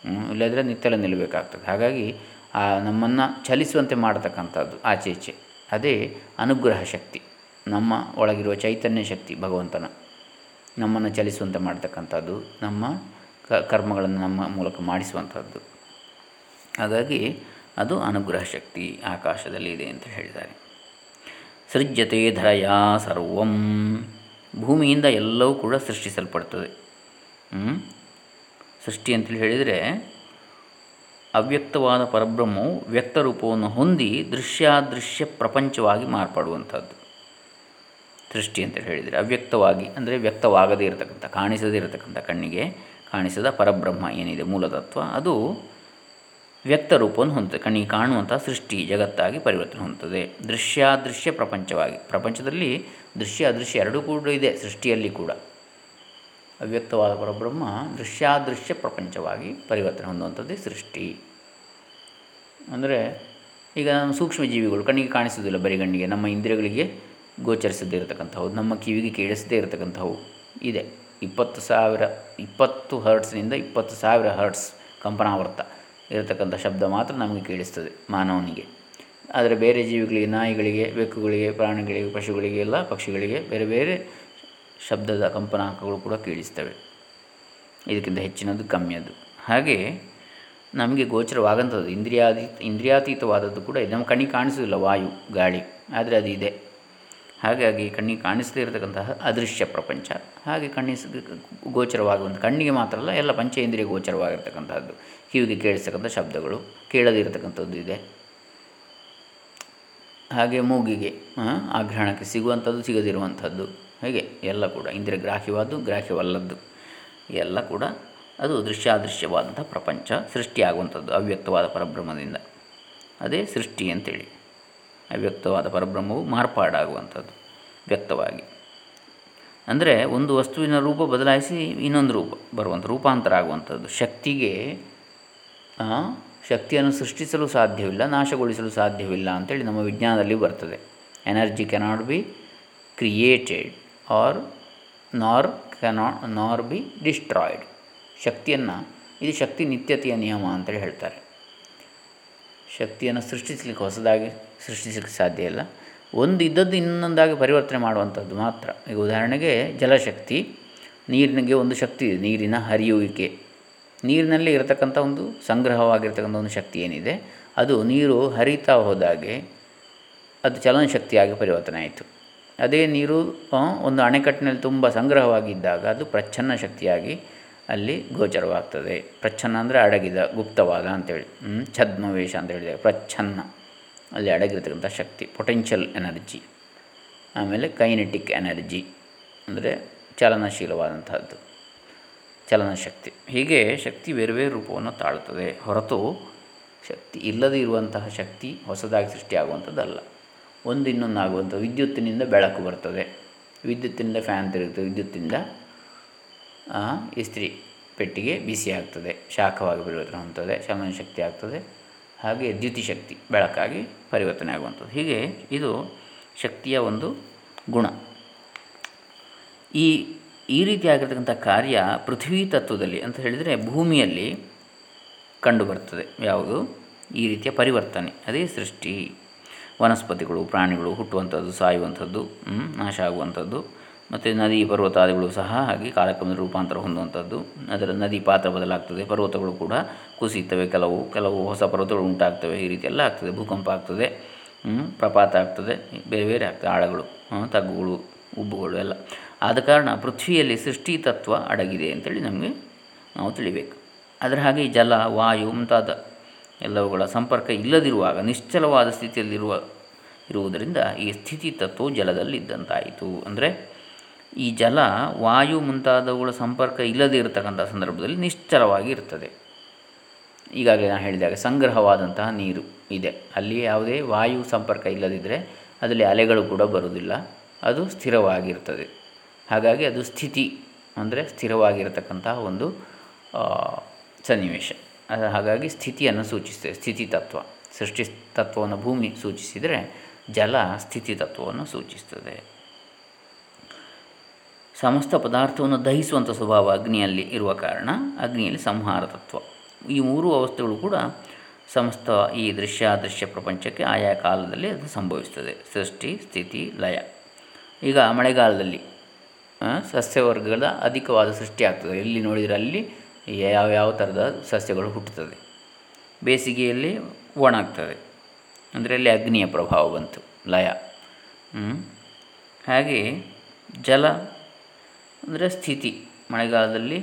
ಇಲ್ಲದ್ರೆ ನಿತ್ತೆಲ್ಲ ನಿಲ್ಲಬೇಕಾಗ್ತದೆ. ಹಾಗಾಗಿ ಆ, ನಮ್ಮನ್ನು ಚಲಿಸುವಂತೆ ಮಾಡತಕ್ಕಂಥದ್ದು ಆಚೆ ಈಚೆ. ಅದೇ ಅನುಗ್ರಹ ಶಕ್ತಿ. ನಮ್ಮ ಒಳಗಿರುವ ಚೈತನ್ಯ ಶಕ್ತಿ, ಭಗವಂತನ. ನಮ್ಮನ್ನು ಚಲಿಸುವಂತೆ ಮಾಡ್ತಕ್ಕಂಥದ್ದು, ನಮ್ಮ ಕರ್ಮಗಳನ್ನು ನಮ್ಮ ಮೂಲಕ ಮಾಡಿಸುವಂಥದ್ದು. ಹಾಗಾಗಿ ಅದು ಅನುಗ್ರಹ ಶಕ್ತಿ ಆಕಾಶದಲ್ಲಿ ಇದೆ ಅಂತ ಹೇಳಿದ್ದಾರೆ. ಸೃಜ್ಯತೆ ಧರಯ ಸರ್ವಂ. ಭೂಮಿಯಿಂದ ಎಲ್ಲವೂ ಕೂಡ ಸೃಷ್ಟಿಸಲ್ಪಡ್ತದೆ. ಸೃಷ್ಟಿ ಅಂತೇಳಿ ಹೇಳಿದರೆ ಅವ್ಯಕ್ತವಾದ ಪರಬ್ರಹ್ಮವು ವ್ಯಕ್ತ ರೂಪವನ್ನು ಹೊಂದಿ ದೃಶ್ಯಾದೃಶ್ಯ ಪ್ರಪಂಚವಾಗಿ ಮಾರ್ಪಾಡುವಂಥದ್ದು. ಸೃಷ್ಟಿ ಅಂತೇಳಿ ಹೇಳಿದರೆ ಅವ್ಯಕ್ತವಾಗಿ ಅಂದರೆ ವ್ಯಕ್ತವಾಗದೇ ಇರತಕ್ಕಂಥ, ಕಾಣಿಸದೇ ಇರತಕ್ಕಂಥ ಕಣ್ಣಿಗೆ ಕಾಣಿಸದ ಪರಬ್ರಹ್ಮ ಏನಿದೆ, ಮೂಲತತ್ವ ಅದು ವ್ಯಕ್ತ ರೂಪವನ್ನು ಹೊಂದುತ್ತದೆ. ಕಣ್ಣಿಗೆ ಕಾಣುವಂಥ ಸೃಷ್ಟಿ ಜಗತ್ತಾಗಿ ಪರಿವರ್ತನೆ ಹೊಂದುತ್ತದೆ. ದೃಶ್ಯಾದೃಶ್ಯ ಪ್ರಪಂಚವಾಗಿ, ಪ್ರಪಂಚದಲ್ಲಿ ದೃಶ್ಯ ಅದೃಶ್ಯ ಎರಡೂ ಕೂಡ ಇದೆ ಸೃಷ್ಟಿಯಲ್ಲಿ ಕೂಡ. ಅವ್ಯಕ್ತವಾದ ಪರಬ್ರಹ್ಮ ದೃಶ್ಯಾದೃಶ್ಯ ಪ್ರಪಂಚವಾಗಿ ಪರಿವರ್ತನೆ ಹೊಂದುವಂಥದ್ದೇ ಸೃಷ್ಟಿ. ಅಂದರೆ ಈಗ ಸೂಕ್ಷ್ಮ ಜೀವಿಗಳು ಕಣ್ಣಿಗೆ ಕಾಣಿಸೋದಿಲ್ಲ ಬರಿಗಣ್ಣಿಗೆ ನಮ್ಮ ಇಂದ್ರಿಯಗಳಿಗೆ ಗೋಚರಿಸದೇ ಇರತಕ್ಕಂಥವು, ನಮ್ಮ ಕಿವಿಗೆ ಕೇಳಿಸದೇ ಇರತಕ್ಕಂಥವು ಇದೆ. ಇಪ್ಪತ್ತು ಸಾವಿರ, ಇಪ್ಪತ್ತು ಹರ್ಟ್ಸ್ನಿಂದ ಇಪ್ಪತ್ತು ಸಾವಿರ ಹರ್ಟ್ಸ್ ಕಂಪನಾವರ್ತ ಇರತಕ್ಕಂಥ ಶಬ್ದ ಮಾತ್ರ ನಮಗೆ ಕೇಳಿಸ್ತದೆ ಮಾನವನಿಗೆ. ಆದರೆ ಬೇರೆ ಜೀವಿಗಳಿಗೆ, ನಾಯಿಗಳಿಗೆ, ಬೆಕ್ಕುಗಳಿಗೆ, ಪ್ರಾಣಿಗಳಿಗೆ, ಪಶುಗಳಿಗೆ, ಎಲ್ಲ ಪಕ್ಷಿಗಳಿಗೆ ಬೇರೆ ಬೇರೆ ಶಬ್ದದ ಕಂಪನಾಂಕಗಳು ಕೂಡ ಕೇಳಿಸ್ತವೆ. ಇದಕ್ಕಿಂತ ಹೆಚ್ಚಿನದು ಕಮ್ಮಿಯದು. ಹಾಗೆ ನಮಗೆ ಗೋಚರವಾಗಂಥದ್ದು ಇಂದ್ರಿಯಾದಿ, ಇಂದ್ರಿಯಾತೀತವಾದದ್ದು ಕೂಡ ಇದೆ. ನಮ್ಮ ಕಣ್ಣಿಗೆ ಕಾಣಿಸೋದಿಲ್ಲ ವಾಯು, ಗಾಳಿ, ಆದರೆ ಅದು ಇದೆ. ಹಾಗಾಗಿ ಕಣ್ಣಿಗೆ ಕಾಣಿಸದೇ ಇರತಕ್ಕಂತಹ ಅದೃಶ್ಯ ಪ್ರಪಂಚ. ಹಾಗೆ ಕಣ್ಣಿಗೆ ಗೋಚರವಾಗುವಂಥ, ಕಣ್ಣಿಗೆ ಮಾತ್ರ ಅಲ್ಲ, ಎಲ್ಲ ಪಂಚೇಂದ್ರಿಯ ಗೋಚರವಾಗಿರ್ತಕ್ಕಂಥದ್ದು ಕಿವಿಗೆ ಕೇಳಿಸ್ತಕ್ಕಂಥ ಶಬ್ದಗಳು ಕೇಳದಿರತಕ್ಕಂಥದ್ದು ಇದೆ. ಹಾಗೆ ಮೂಗಿಗೆ ಆಗ್ರಹಣಕ್ಕೆ ಸಿಗುವಂಥದ್ದು, ಸಿಗದಿರುವಂಥದ್ದು. ಹೇಗೆ? ಎಲ್ಲ ಕೂಡ. ಇಂದ್ರಿಯ ಗ್ರಾಹ್ಯವಾದ್ದು ಗ್ರಾಹ್ಯವಲ್ಲದ್ದು. ಎಲ್ಲ ಕೂಡ ಅದು ದೃಶ್ಯಾದೃಶ್ಯವಾದಂಥ ಪ್ರಪಂಚ, ಸೃಷ್ಟಿಯಾಗುವಂಥದ್ದು, ಅವ್ಯಕ್ತವಾದ ಪರಬ್ರಹ್ಮದಿಂದ. ಅದೇ ಸೃಷ್ಟಿ ಅಂತೇಳಿ. ಅವ್ಯಕ್ತವಾದ ಪರಬ್ರಹ್ಮವು ಮಾರ್ಪಾಡಾಗುವಂಥದ್ದು, ವ್ಯಕ್ತವಾಗಿ. ಅಂದರೆ ಒಂದು ವಸ್ತುವಿನ ರೂಪ ಬದಲಾಯಿಸಿ ಇನ್ನೊಂದು ರೂಪ, ಬರುವಂಥ ರೂಪಾಂತರ ಆಗುವಂಥದ್ದು. ಶಕ್ತಿಗೆ ಶಕ್ತಿಯನ್ನು ಸೃಷ್ಟಿಸಲು ಸಾಧ್ಯವಿಲ್ಲ, ನಾಶಗೊಳಿಸಲು ಸಾಧ್ಯವಿಲ್ಲ ಅಂತೇಳಿ ನಮ್ಮ ವಿಜ್ಞಾನದಲ್ಲಿ ಬರ್ತದೆ. Energy cannot be created or nor cannot nor be destroyed ಶಕ್ತಿಯನ್ನು, ಇದು ಶಕ್ತಿ ನಿತ್ಯತೆಯ ನಿಯಮ ಅಂತೇಳಿ ಹೇಳ್ತಾರೆ. ಶಕ್ತಿಯನ್ನು ಸೃಷ್ಟಿಸಲಿಕ್ಕೆ ಹೊಸದಾಗಿ ಸೃಷ್ಟಿಸಲಿಕ್ಕೆ ಸಾಧ್ಯ ಇಲ್ಲ. ಒಂದು ಇದ್ದದ್ದು ಇನ್ನೊಂದಾಗಿ ಪರಿವರ್ತನೆ ಮಾಡುವಂಥದ್ದು ಮಾತ್ರ. ಈಗ ಉದಾಹರಣೆಗೆ ಜಲಶಕ್ತಿ, ನೀರಿನಿಗೆ ಒಂದು ಶಕ್ತಿ ಇದೆ, ನೀರಿನ ಹರಿಯುವಿಕೆ. ನೀರಿನಲ್ಲಿ ಇರತಕ್ಕಂಥ ಒಂದು ಸಂಗ್ರಹವಾಗಿರ್ತಕ್ಕಂಥ ಒಂದು ಶಕ್ತಿ ಏನಿದೆ, ಅದು ನೀರು ಹರಿತಾ ಹೋದಾಗೆ ಅದು ಚಲನ ಶಕ್ತಿಯಾಗಿ ಪರಿವರ್ತನೆ ಆಯಿತು. ಅದೇ ನೀರು ಒಂದು ಅಣೆಕಟ್ಟಿನಲ್ಲಿ ತುಂಬ ಸಂಗ್ರಹವಾಗಿದ್ದಾಗ ಅದು ಪ್ರಚ್ಛನ್ನ ಶಕ್ತಿಯಾಗಿ ಅಲ್ಲಿ ಗೋಚರವಾಗ್ತದೆ. ಪ್ರಚ್ಛನ್ನ ಅಂದರೆ ಅಡಗಿದ, ಗುಪ್ತವಾದ ಅಂತೇಳಿ ಛದ್ಮವೇಶ ಅಂತ ಹೇಳಿದೆ ಪ್ರಚ್ಛನ್ನ, ಅಲ್ಲಿ ಅಡಗಿರ್ತಕ್ಕಂಥ ಶಕ್ತಿ ಪೊಟೆನ್ಷಿಯಲ್ ಎನರ್ಜಿ ಆಮೇಲೆ ಕೈನೆಟಿಕ್ ಎನರ್ಜಿ ಅಂದರೆ ಚಲನಶೀಲವಾದಂಥದ್ದು ಚಲನಶಕ್ತಿ. ಹೀಗೆ ಶಕ್ತಿ ಬೇರೆ ಬೇರೆ ರೂಪವನ್ನು ತಾಳುತ್ತದೆ. ಹೊರತು ಶಕ್ತಿ ಇಲ್ಲದೇ ಇರುವಂತಹ ಶಕ್ತಿ ಹೊಸದಾಗಿ ಸೃಷ್ಟಿಯಾಗುವಂಥದ್ದಲ್ಲ. ಒಂದು ಇನ್ನೊಂದು ಆಗುವಂಥ ವಿದ್ಯುತ್ತಿನಿಂದ ಬೆಳಕು ಬರ್ತದೆ. ವಿದ್ಯುತ್ತಿನಿಂದ ಫ್ಯಾನ್ ತಿರುಗುತ್ತೆ ವಿದ್ಯುತ್ತಿನಿಂದ ಇಸ್ತ್ರಿ ಪೆಟ್ಟಿಗೆ ಬಿಸಿ ಆಗ್ತದೆ. ಶಾಖವಾಗಿ ಪರಿವರ್ತನೆ ಹೊಂದುತ್ತದೆ ಚಲನ ಶಕ್ತಿ ಆಗ್ತದೆ. ಹಾಗೆ ದ್ಯುತಿಶಕ್ತಿ ಬೆಳಕಾಗಿ ಪರಿವರ್ತನೆ ಆಗುವಂಥದ್ದು. ಹೀಗೆ ಇದು ಶಕ್ತಿಯ ಒಂದು ಗುಣ. ಈ ಈ ರೀತಿಯಾಗಿರ್ತಕ್ಕಂಥ ಕಾರ್ಯ ಪೃಥ್ವಿ ತತ್ವದಲ್ಲಿ ಅಂತ ಹೇಳಿದರೆ ಭೂಮಿಯಲ್ಲಿ ಕಂಡುಬರ್ತದೆ. ಯಾವುದು? ಈ ರೀತಿಯ ಪರಿವರ್ತನೆ. ಅದೇ ಸೃಷ್ಟಿ. ವನಸ್ಪತಿಗಳು, ಪ್ರಾಣಿಗಳು ಹುಟ್ಟುವಂಥದ್ದು, ಸಾಯುವಂಥದ್ದು ನಾಶ ಆಗುವಂಥದ್ದು, ಮತ್ತು ನದಿ, ಪರ್ವತಾದಿಗಳು ಸಹ ಹಾಗೆ ಕಾಲಕ್ರಮದ ರೂಪಾಂತರ ಹೊಂದುವಂಥದ್ದು, ಅದರ ನದಿ ಪಾತ್ರ ಬದಲಾಗ್ತದೆ, ಪರ್ವತಗಳು ಕೂಡ ಕುಸಿಯುತ್ತವೆ, ಕೆಲವು ಕೆಲವು ಹೊಸ ಪರ್ವತಗಳು ಉಂಟಾಗ್ತವೆ, ಈ ರೀತಿ ಎಲ್ಲ ಆಗ್ತದೆ. ಭೂಕಂಪ ಆಗ್ತದೆ ಪ್ರಪಾತ ಆಗ್ತದೆ, ಬೇರೆ ಬೇರೆ ಆಗ್ತದೆ, ಆಳಗಳು ತಗ್ಗುಗಳು, ಉಬ್ಬುಗಳು ಎಲ್ಲ. ಆದ ಕಾರಣ ಪೃಥ್ವಿಯಲ್ಲಿ ಸೃಷ್ಟಿ ತತ್ವ ಅಡಗಿದೆ ಅಂತೇಳಿ ನಮಗೆ ನಾವು ತಿಳಿಬೇಕು. ಅದರ ಹಾಗೆ ಜಲ, ವಾಯು ಮುಂತಾದ ಎಲ್ಲವುಗಳ ಸಂಪರ್ಕ ಇಲ್ಲದಿರುವಾಗ, ನಿಶ್ಚಲವಾದ ಸ್ಥಿತಿಯಲ್ಲಿರುವ, ಇರುವುದರಿಂದ ಈ ಸ್ಥಿತಿ ತತ್ವವು ಜಲದಲ್ಲಿದ್ದಂತಾಯಿತು. ಅಂದರೆ ಈ ಜಲ, ವಾಯು ಮುಂತಾದವುಗಳ ಸಂಪರ್ಕ ಇಲ್ಲದೇ ಇರತಕ್ಕಂಥ ಸಂದರ್ಭದಲ್ಲಿ ನಿಶ್ಚಲವಾಗಿ ಇರ್ತದೆ. ಈಗಾಗಲೇ ನಾನು ಹೇಳಿದಾಗ ಸಂಗ್ರಹವಾದಂತಹ ನೀರು ಇದೆ. ಅಲ್ಲಿ ಯಾವುದೇ ವಾಯು ಸಂಪರ್ಕ ಇಲ್ಲದಿದ್ದರೆ ಅದರಲ್ಲಿ ಅಲೆಗಳು ಕೂಡ ಬರುವುದಿಲ್ಲ. ಅದು ಸ್ಥಿರವಾಗಿರ್ತದೆ. ಹಾಗಾಗಿ ಅದು ಸ್ಥಿತಿ ಅಂದರೆ ಸ್ಥಿರವಾಗಿರತಕ್ಕಂತಹ ಒಂದು ಸನ್ನಿವೇಶ. ಹಾಗಾಗಿ ಸ್ಥಿತಿಯನ್ನು ಸೂಚಿಸ್ತದೆ ಸ್ಥಿತಿ ತತ್ವ, ಸೃಷ್ಟಿ ತತ್ವವನ್ನು ಭೂಮಿ ಸೂಚಿಸಿದರೆ ಜಲ ಸ್ಥಿತಿ ತತ್ವವನ್ನು ಸೂಚಿಸ್ತದೆ. ಸಮಸ್ತ ಪದಾರ್ಥವನ್ನು ದಹಿಸುವಂಥ ಸ್ವಭಾವ ಅಗ್ನಿಯಲ್ಲಿ ಇರುವ ಕಾರಣ ಅಗ್ನಿಯಲ್ಲಿ ಸಂಹಾರ ತತ್ವ. ಈ ಮೂರು ಅವಸ್ಥೆಗಳು ಕೂಡ ಸಮಸ್ತ ಈ ದೃಶ್ಯ ದೃಶ್ಯ ಪ್ರಪಂಚಕ್ಕೆ ಆಯಾ ಕಾಲದಲ್ಲಿ ಅದು ಸಂಭವಿಸ್ತದೆ. ಸೃಷ್ಟಿ, ಸ್ಥಿತಿ, ಲಯ. ಈಗ ಮಳೆಗಾಲದಲ್ಲಿ ಸಸ್ಯವರ್ಗದ ಅಧಿಕವಾದ ಸೃಷ್ಟಿ ಆಗ್ತದೆ ಎಲ್ಲಿ ನೋಡಿದರೆ ಅಲ್ಲಿ ಯಾವ ಯಾವ ಥರದ ಸಸ್ಯಗಳು ಹುಟ್ಟುತ್ತದೆ ಬೇಸಿಗೆಯಲ್ಲಿ ಒಣಾಗ್ತದೆ. ಅಂದರೆ ಅಲ್ಲಿ ಅಗ್ನಿಯ ಪ್ರಭಾವ ಬಂತು, ಲಯ. ಹಾಗೆ ಜಲ, ಅಂದರೆ ಸ್ಥಿತಿ, ಮಳೆಗಾಲದಲ್ಲಿ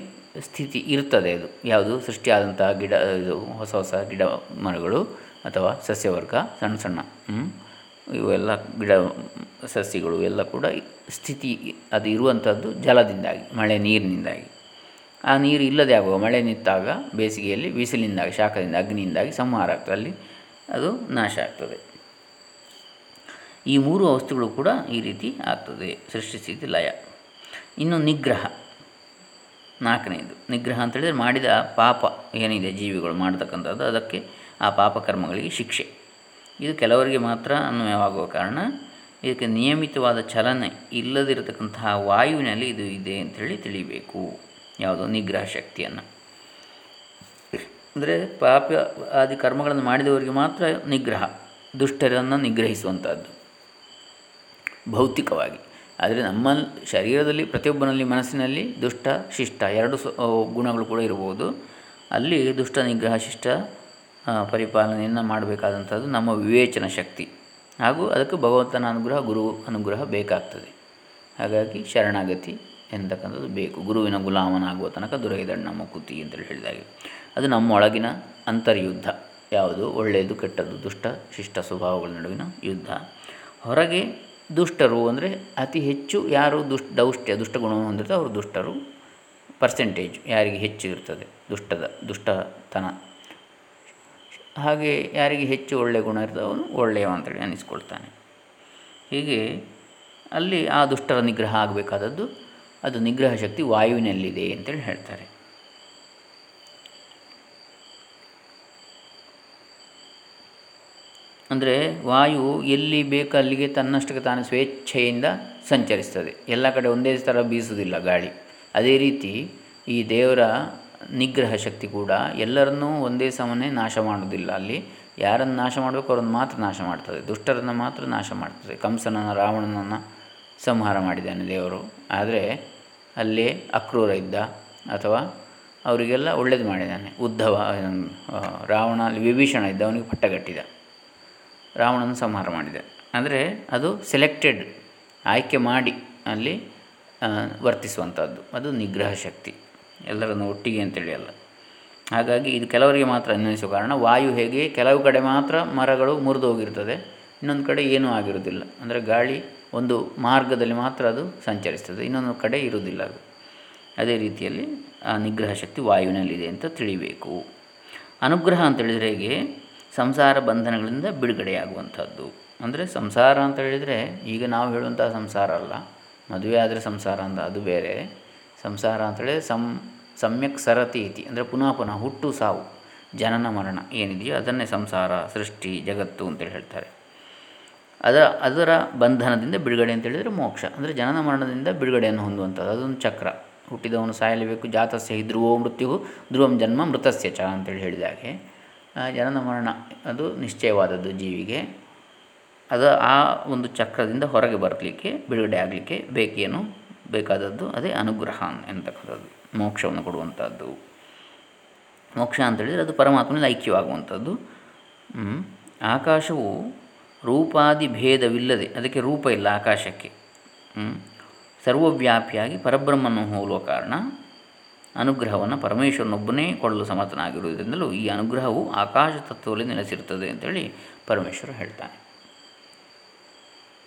ಸ್ಥಿತಿ ಇರ್ತದೆ ಅದು. ಯಾವುದು? ಸೃಷ್ಟಿಯಾದಂತಹ ಗಿಡ, ಇದು ಹೊಸ ಹೊಸ ಗಿಡ ಮರಗಳು ಅಥವಾ ಸಸ್ಯವರ್ಗ, ಸಣ್ಣ ಸಣ್ಣ. ಇವೆಲ್ಲ ಗಿಡ, ಸಸ್ಯಗಳು ಎಲ್ಲ ಕೂಡ ಸ್ಥಿತಿ ಅದು ಇರುವಂಥದ್ದು ಜಲದಿಂದಾಗಿ, ಮಳೆ ನೀರಿನಿಂದಾಗಿ. ಆ ನೀರು ಇಲ್ಲದೆ ಆಗುವ ಮಳೆ ನಿಂತಾಗ ಬೇಸಿಗೆಯಲ್ಲಿ ಬಿಸಿಲಿಂದಾಗಿ ಶಾಖದಿಂದ, ಅಗ್ನಿಯಿಂದಾಗಿ ಸಂಹಾರ ಆಗ್ತದೆ. ಅಲ್ಲಿ ಅದು ನಾಶ ಆಗ್ತದೆ. ಈ ಮೂರು ವಸ್ತುಗಳು ಕೂಡ ಈ ರೀತಿ ಆಗ್ತದೆ ಸೃಷ್ಟಿಸಿದ ಲಯ. ಇನ್ನು ನಿಗ್ರಹ, ನಾಲ್ಕನೇದು. ನಿಗ್ರಹ ಅಂತೇಳಿದರೆ ಮಾಡಿದ ಪಾಪ ಏನಿದೆ, ಜೀವಿಗಳು ಮಾಡತಕ್ಕಂಥದ್ದು, ಅದಕ್ಕೆ ಆ ಪಾಪಕರ್ಮಗಳಿಗೆ ಶಿಕ್ಷೆ. ಇದು ಕೆಲವರಿಗೆ ಮಾತ್ರ ಅನ್ವಯವಾಗುವ ಕಾರಣ ಇದಕ್ಕೆ ನಿಯಮಿತವಾದ ಚಲನೆ ಇಲ್ಲದಿರತಕ್ಕಂತಹ ವಾಯುವಿನಲ್ಲಿ ಇದು ಇದೆ ಅಂಥೇಳಿ ತಿಳಿಬೇಕು. ಯಾವುದೋ? ನಿಗ್ರಹ ಶಕ್ತಿಯನ್ನು. ಅಂದರೆ ಪಾಪ ಆದಿ ಕರ್ಮಗಳನ್ನು ಮಾಡಿದವರಿಗೆ ಮಾತ್ರ ನಿಗ್ರಹ, ದುಷ್ಟರನ್ನು ನಿಗ್ರಹಿಸುವಂಥದ್ದು ಭೌತಿಕವಾಗಿ. ಆದರೆ ನಮ್ಮ ಶರೀರದಲ್ಲಿ, ಪ್ರತಿಯೊಬ್ಬನಲ್ಲಿ, ಮನಸ್ಸಿನಲ್ಲಿ ದುಷ್ಟ, ಶಿಷ್ಟ, ಎರಡು ಗುಣಗಳು ಕೂಡ ಇರಬಹುದು ಅಲ್ಲಿ ದುಷ್ಟ, ನಿಗ್ರಹ, ಶಿಷ್ಟ ಪರಿಪಾಲನೆಯನ್ನು ಮಾಡಬೇಕಾದಂಥದ್ದು ನಮ್ಮ ವಿವೇಚನ ಶಕ್ತಿ. ಹಾಗೂ ಅದಕ್ಕೆ ಭಗವಂತನ ಅನುಗ್ರಹ, ಗುರು ಅನುಗ್ರಹ ಬೇಕಾಗ್ತದೆ. ಹಾಗಾಗಿ ಶರಣಾಗತಿ ಎಂತಕ್ಕಂಥದ್ದು ಬೇಕು. ಗುರುವಿನ ಗುಲಾಮನಾಗುವ ತನಕ ದುರೈದಣ್ಣ ಮುಕುತಿ ಅಂತೇಳಿ ಹೇಳಿದಾಗೆ. ಅದು ನಮ್ಮ ಒಳಗಿನ ಅಂತರ್ಯುದ್ಧ. ಯಾವುದು? ಒಳ್ಳೆಯದು, ಕೆಟ್ಟದ್ದು, ದುಷ್ಟ, ಶಿಷ್ಟ ಸ್ವಭಾವಗಳ ನಡುವಿನ ಯುದ್ಧ. ಹೊರಗೆ ದುಷ್ಟರು ಅಂದರೆ ಅತಿ ಹೆಚ್ಚು ಯಾರು ದುಷ್ಟ, ದೌಷ್ಟ್ಯ ದುಷ್ಟಗುಣವನ್ನು ಹೊಂದಿರ್ತಾರೆ ಅವರು ದುಷ್ಟರು. ಪರ್ಸೆಂಟೇಜ್ ಯಾರಿಗೆ ಹೆಚ್ಚು ಇರ್ತದೆ. ದುಷ್ಟದ, ದುಷ್ಟತನ. ಹಾಗೆ ಯಾರಿಗೆ ಹೆಚ್ಚು ಒಳ್ಳೆಯ ಗುಣ ಇರ್ತದೆ ಅವನು ಒಳ್ಳೆಯವ ಅಂತೇಳಿ ಅನ್ನಿಸ್ಕೊಳ್ತಾನೆ ಹೀಗೆ ಅಲ್ಲಿ ಆ ದುಷ್ಟರ ನಿಗ್ರಹ ಆಗಬೇಕಾದದ್ದು ಅದು ನಿಗ್ರಹ ಶಕ್ತಿ ವಾಯುವಿನಲ್ಲಿದೆ ಅಂತೇಳಿ ಹೇಳ್ತಾರೆ. ಅಂದರೆ ವಾಯು ಎಲ್ಲಿ ಬೇಕು ಅಲ್ಲಿಗೆ ತನ್ನಷ್ಟಕ್ಕೆ ತಾನು ಸ್ವೇಚ್ಛೆಯಿಂದ ಸಂಚರಿಸ್ತದೆ. ಎಲ್ಲ ಕಡೆ ಒಂದೇ ಥರ ಬೀಸುವುದಿಲ್ಲ ಗಾಳಿ. ಅದೇ ರೀತಿ ಈ ದೇವರ ನಿಗ್ರಹ ಶಕ್ತಿ ಕೂಡ ಎಲ್ಲರನ್ನೂ ಒಂದೇ ಸಮನೆ ನಾಶ ಮಾಡುವುದಿಲ್ಲ. ಅಲ್ಲಿ ಯಾರನ್ನು ನಾಶ ಮಾಡಬೇಕು ಅವರನ್ನು ಮಾತ್ರ ನಾಶ ಮಾಡ್ತದೆ. ದುಷ್ಟರನ್ನು ಮಾತ್ರ ನಾಶ ಮಾಡ್ತದೆ. ಕಂಸನನ್ನು, ರಾವಣನನ್ನು ಸಂಹಾರ ಮಾಡಿದ್ದಾನೆ ದೇವರು. ಆದರೆ ಅಲ್ಲಿ ಅಕ್ರೂರ ಇದ್ದ ಅಥವಾ ಅವರಿಗೆಲ್ಲ ಒಳ್ಳೇದು ಮಾಡಿದ್ದಾನೆ. ಉದ್ಧವ ರಾವಣ ಅಲ್ಲಿ ವಿಭೀಷಣ ಇದ್ದ, ಅವನಿಗೆ ಪಟ್ಟಗಟ್ಟಿದ ರಾವಣನ ಸಂಹಾರ ಮಾಡಿದ. ಅಂದರೆ ಅದು ಸೆಲೆಕ್ಟೆಡ್ ಆಯ್ಕೆ ಮಾಡಿ ಅಲ್ಲಿ ವರ್ತಿಸುವಂಥದ್ದು ಅದು ನಿಗ್ರಹ ಶಕ್ತಿ. ಎಲ್ಲರನ್ನು ಒಟ್ಟಿಗೆ ಅಂತೇಳಿ ಅಲ್ಲ. ಹಾಗಾಗಿ ಇದು ಕೆಲವರಿಗೆ ಮಾತ್ರ ಅನ್ವಯಿಸುವ ಕಾರಣ ವಾಯು ಹೇಗೆ ಕೆಲವು ಕಡೆ ಮಾತ್ರ ಮರಗಳು ಮುರಿದು ಹೋಗಿರ್ತದೆ, ಇನ್ನೊಂದು ಕಡೆ ಏನೂ ಆಗಿರುವುದಿಲ್ಲ. ಅಂದರೆ ಗಾಳಿ ಒಂದು ಮಾರ್ಗದಲ್ಲಿ ಮಾತ್ರ ಅದು ಸಂಚರಿಸ್ತದೆ, ಇನ್ನೊಂದು ಕಡೆ ಇರುವುದಿಲ್ಲ ಅದು. ಅದೇ ರೀತಿಯಲ್ಲಿ ಆ ನಿಗ್ರಹ ಶಕ್ತಿ ವಾಯುವಿನಲ್ಲಿದೆ ಅಂತ ತಿಳಿಬೇಕು. ಅನುಗ್ರಹ ಅಂತೇಳಿದರೆ ಹೇಗೆ? ಸಂಸಾರ ಬಂಧನಗಳಿಂದ ಬಿಡುಗಡೆಯಾಗುವಂಥದ್ದು. ಅಂದರೆ ಸಂಸಾರ ಅಂತ ಹೇಳಿದರೆ ಈಗ ನಾವು ಹೇಳುವಂತಹ ಸಂಸಾರ ಅಲ್ಲ, ಮದುವೆ ಆದರೆ ಸಂಸಾರ ಅಂತ ಅದು ಬೇರೆ. ಸಂಸಾರ ಅಂತೇಳಿದರೆ ಸಂ, ಸಮ್ಯಕ್ ಸರತಿ ಇತಿ. ಅಂದರೆ ಪುನಃ ಪುನಃ ಹುಟ್ಟು ಸಾವು, ಜನನ ಮರಣ ಏನಿದೆಯೋ ಅದನ್ನೇ ಸಂಸಾರ, ಸೃಷ್ಟಿ, ಜಗತ್ತು ಅಂತೇಳಿ ಹೇಳ್ತಾರೆ. ಅದರ ಅದರ ಬಂಧನದಿಂದ ಬಿಡುಗಡೆ ಅಂತ ಹೇಳಿದರೆ ಮೋಕ್ಷ. ಅಂದರೆ ಜನನ ಮರಣದಿಂದ ಬಿಡುಗಡೆಯನ್ನು ಹೊಂದುವಂಥದ್ದು. ಅದೊಂದು ಚಕ್ರ. ಹುಟ್ಟಿದವನು ಸಾಯಲೇಬೇಕು, ಜಾತಸ್ಯ ಹಿ ಧ್ರುವೋ ಮೃತ್ಯು ಧ್ರುವಂ ಜನ್ಮ, ಮೃತಸ್ಯ ಚ ಅಂತೇಳಿ ಹೇಳಿದಾಗೆ ಜನನ ಮರಣ ಅದು ನಿಶ್ಚಯವಾದದ್ದು ಜೀವಿಗೆ. ಅದು ಆ ಒಂದು ಚಕ್ರದಿಂದ ಹೊರಗೆ ಬರಲಿಕ್ಕೆ, ಬಿಡುಗಡೆ ಆಗಲಿಕ್ಕೆ ಬೇಕೇನು? ಬೇಕಾದದ್ದು ಅದೇ ಅನುಗ್ರಹ ಎಂತಕ್ಕಂಥದ್ದು ಮೋಕ್ಷವನ್ನು ಕೊಡುವಂಥದ್ದು. ಮೋಕ್ಷ ಅಂತೇಳಿದರೆ ಅದು ಪರಮಾತ್ಮನಲ್ಲಿ ಐಕ್ಯವಾಗುವಂಥದ್ದು. ಆಕಾಶವು ರೂಪಾದಿ ಭೇದವಿಲ್ಲದೆ, ಅದಕ್ಕೆ ರೂಪ ಇಲ್ಲ ಆಕಾಶಕ್ಕೆ. ಸರ್ವವ್ಯಾಪಿಯಾಗಿ ಪರಬ್ರಹ್ಮನ್ನು ಹೋಲುವ ಕಾರಣ ಅನುಗ್ರಹವನ್ನು ಪರಮೇಶ್ವರನೊಬ್ಬನೇ ಕೊಡಲು ಸಮರ್ಥನಾಗಿರುವುದರಿಂದಲೂ ಈ ಅನುಗ್ರಹವು ಆಕಾಶ ತತ್ವದಲ್ಲಿ ನೆಲೆಸಿರುತ್ತದೆ ಅಂತೇಳಿ ಪರಮೇಶ್ವರ ಹೇಳ್ತಾನೆ.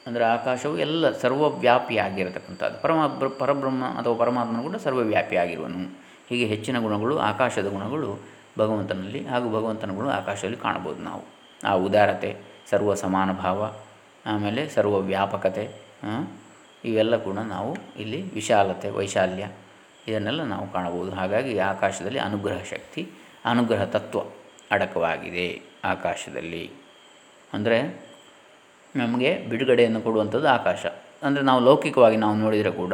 ಅಂದರೆ ಆಕಾಶವು ಎಲ್ಲ ಸರ್ವವ್ಯಾಪಿಯಾಗಿರತಕ್ಕಂಥದ್ದು ಪರಮ ಪರಬ್ರಹ್ಮ ಅಥವಾ ಪರಮಾತ್ಮನ ಕೂಡ ಸರ್ವವ್ಯಾಪಿಯಾಗಿರುವನು ಹೀಗೆ ಹೆಚ್ಚಿನ ಗುಣಗಳು, ಆಕಾಶದ ಗುಣಗಳು ಭಗವಂತನಲ್ಲಿ ಹಾಗೂ ಭಗವಂತನ ಗುಣ ಆಕಾಶದಲ್ಲಿ ಕಾಣಬೋದು ನಾವು. ಆ ಉದಾರತೆ, ಸರ್ವ ಸಮಾನ ಭಾವ, ಆಮೇಲೆ ಸರ್ವ ವ್ಯಾಪಕತೆ ಇವೆಲ್ಲ ಕೂಡ ನಾವು ಇಲ್ಲಿ ವಿಶಾಲತೆ, ವೈಶಾಲ್ಯ ಇದನ್ನೆಲ್ಲ ನಾವು ಕಾಣಬಹುದು. ಹಾಗಾಗಿ ಆಕಾಶದಲ್ಲಿ ಅನುಗ್ರಹ ಶಕ್ತಿ, ಅನುಗ್ರಹ ತತ್ವ ಅಡಕವಾಗಿದೆ ಆಕಾಶದಲ್ಲಿ. ಅಂದರೆ ನಮಗೆ ಬಿಡುಗಡೆಯನ್ನು ಕೊಡುವಂಥದ್ದು ಆಕಾಶ. ಅಂದರೆ ನಾವು ಲೌಕಿಕವಾಗಿ ನಾವು ನೋಡಿದರೆ ಕೂಡ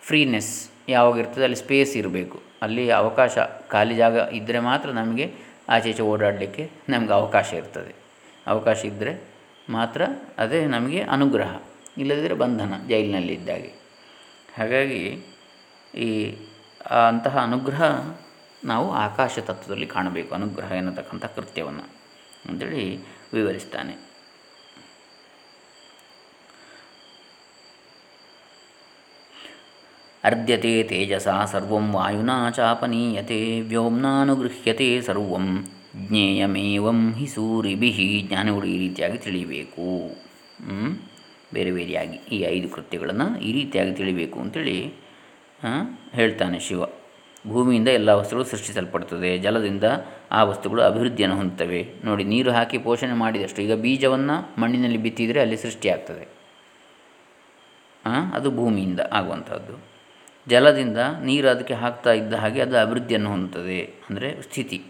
ಫ್ರೀನೆಸ್ ಯಾವಾಗ ಇರ್ತದೆ ಅಲ್ಲಿ ಸ್ಪೇಸ್ ಇರಬೇಕು. ಅಲ್ಲಿ ಅವಕಾಶ ಖಾಲಿ ಜಾಗ ಇದ್ದರೆ ಮಾತ್ರ ನಮಗೆ ಆಚೆ ಈಚೆ ಓಡಾಡಲಿಕ್ಕೆ ನಮಗೆ ಅವಕಾಶ ಇರ್ತದೆ. ಅವಕಾಶ ಇದ್ದರೆ ಮಾತ್ರ ಅದೇ ನಮಗೆ ಅನುಗ್ರಹ ಇಲ್ಲದಿದ್ದರೆ ಬಂಧನ ಜೈಲಿನಲ್ಲಿ ಜೈಲಿನಲ್ಲಿದ್ದಾಗೆ ಹಾಗಾಗಿ ಈ ಅಂತಹ ಅನುಗ್ರಹ ನಾವು ಆಕಾಶ ತತ್ವದಲ್ಲಿ ಕಾಣಬೇಕು, ಅನುಗ್ರಹ ಎನ್ನತಕ್ಕಂಥ ಕೃತ್ಯವನ್ನು ಅಂತೇಳಿ ವಿವರಿಸ್ತಾನೆ. ಅರ್ಧ್ಯತೆ ತೇಜಸ ಸರ್ವಂ, ವಾಯುನಾ ಚಾಪನೀಯತೆ, ವ್ಯೋಮ್ನಾನುಗೃಹ್ಯತೆ ಸರ್ವಂ, ಜ್ಞೇಯಮೇವಂ ಹಿ ಸೂರಿಭಿ ಜ್ಞಾನಗಳು ಈ ರೀತಿಯಾಗಿ ತಿಳಿಯಬೇಕು. ಬೇರೆ ಬೇರೆಯಾಗಿ ಈ ಐದು ಕೃತ್ಯಗಳನ್ನು ಈ ರೀತಿಯಾಗಿ ತಿಳಿಬೇಕು ಅಂತೇಳಿ ಹೇಳ್ತಾನೆ ಶಿವ. ಭೂಮಿಯಿಂದ ಎಲ್ಲ ವಸ್ತುಗಳು ಸೃಷ್ಟಿಸಲ್ಪಡ್ತದೆ, ಜಲದಿಂದ ಆ ವಸ್ತುಗಳು ಅಭಿವೃದ್ಧಿಯನ್ನು ಹೊಂದುತ್ತವೆ. ನೋಡಿ, ನೀರು ಹಾಕಿ ಪೋಷಣೆ ಮಾಡಿದಷ್ಟು ಈಗ ಬೀಜವನ್ನು ಮಣ್ಣಿನಲ್ಲಿ ಬಿತ್ತಿದರೆ ಅಲ್ಲಿ ಸೃಷ್ಟಿಯಾಗ್ತದೆ. ಅದು ಭೂಮಿಯಿಂದ ಆಗುವಂಥದ್ದು ಜಲದಿಂದ ನೀರು ಅದಕ್ಕೆ ಹಾಕ್ತಾ ಇದ್ದ ಹಾಗೆ ಅದು ಅಭಿವೃದ್ಧಿಯನ್ನು ಹೊಂದುತ್ತದೆ ಅಂದರೆ ಸ್ಥಿತಿ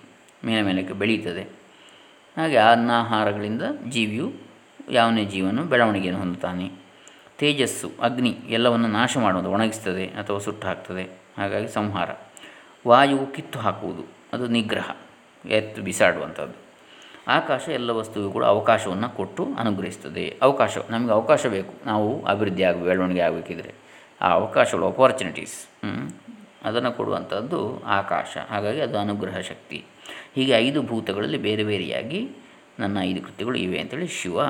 ಮೇಲೆ ಮೇಲಕ್ಕೆ ಬೆಳೀತದೆ. ಹಾಗೆ ಅನ್ನಾಹಾರಗಳಿಂದ ಜೀವಿಯು ಯಾವನೇ ಜೀವನು ಬೆಳವಣಿಗೆಯನ್ನು ಹೊಂದುತ್ತಾನೆ. ತೇಜಸ್ಸು, ಅಗ್ನಿ ಎಲ್ಲವನ್ನು ನಾಶ ಮಾಡುವುದು, ಒಣಗಿಸ್ತದೆ ಅಥವಾ ಸುಟ್ಟು ಹಾಕ್ತದೆ ಹಾಗಾಗಿ ಸಂಹಾರ. ವಾಯುವು ಕಿತ್ತು ಹಾಕುವುದು, ಅದು ನಿಗ್ರಹ, ಎತ್ತು ಬಿಸಾಡುವಂಥದ್ದು. ಆಕಾಶ ಎಲ್ಲ ವಸ್ತುವಿಗೂ ಕೂಡ ಅವಕಾಶವನ್ನು ಕೊಟ್ಟು ಅನುಗ್ರಹಿಸ್ತದೆ. ಅವಕಾಶ, ನಮಗೆ ಅವಕಾಶ ಬೇಕು. ನಾವು ಅಭಿವೃದ್ಧಿ ಆಗ ಬೆಳವಣಿಗೆ ಆಗಬೇಕಿದ್ರೆ ಆ ಅವಕಾಶಗಳು ಅಪಾರ್ಚುನಿಟೀಸ್ ಅದನ್ನು ಕೊಡುವಂಥದ್ದು ಆಕಾಶ. ಹಾಗಾಗಿ ಅದು ಅನುಗ್ರಹ ಶಕ್ತಿ. ಹೀಗೆ ಐದು ಭೂತಗಳಲ್ಲಿ ಬೇರೆ ಬೇರೆಯಾಗಿ ನನ್ನ ಐದು ಕೃತ್ಯಗಳು ಇವೆ ಅಂತೇಳಿ ಶಿವ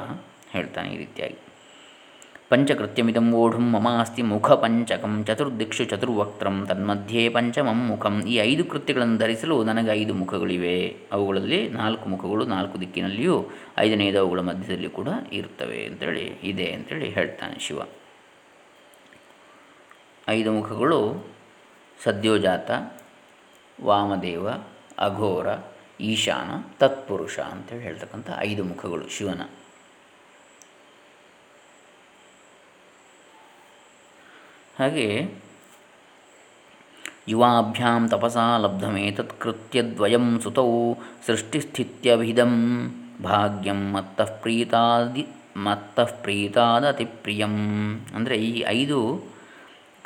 ಹೇಳ್ತಾನೆ ಈ ರೀತಿಯಾಗಿ. ಪಂಚಕೃತ್ಯಮಿದಂ ಓಢುಂ ಮಮಾಸ್ತಿ ಮುಖ ಪಂಚಕಂ ಚತುರ್ದಿಕ್ಷು ಚತುರ್ವಕ್ತ್ರಂ ತನ್ಮಧ್ಯೆ ಪಂಚಮಂ ಮುಖಂ. ಈ ಐದು ಕೃತ್ಯಗಳನ್ನು ಧರಿಸಲು ನನಗೆ ಐದು ಮುಖಗಳಿವೆ. ಅವುಗಳಲ್ಲಿ ನಾಲ್ಕು ಮುಖಗಳು ನಾಲ್ಕು ದಿಕ್ಕಿನಲ್ಲಿಯೂ, ಐದನೇದು ಅವುಗಳ ಮಧ್ಯದಲ್ಲಿ ಕೂಡ ಇರುತ್ತವೆ ಅಂತೇಳಿ, ಇದೆ ಅಂತೇಳಿ ಹೇಳ್ತಾನೆ ಶಿವ. ಐದು ಮುಖಗಳು ಸದ್ಯೋಜಾತ, ವಾಮದೇವ, ಅಘೋರ, ಈಶಾನ, ತತ್ಪುರುಷ ಅಂತೇಳಿ ಹೇಳ್ತಕ್ಕಂಥ ಐದು ಮುಖಗಳು ಶಿವನ. ಹಾಗೆ ಯುವಾಭ್ಯಾಂ ತಪಸಾ ಲಬ್ಧಮೇತತ್ಕೃತ್ಯದ್ವಯಂ ಸುತೌ ಸೃಷ್ಟಿಸ್ಥಿತ್ಯಭಿದಂ ಭಾಗ್ಯಂ ಮತ್ತಃ ಪ್ರೀತಾದಿ ಮತ್ತಃ ಪ್ರೀತಾದತಿ ಪ್ರಿಯಂ ಅಂದರೆ ಈ ಐದು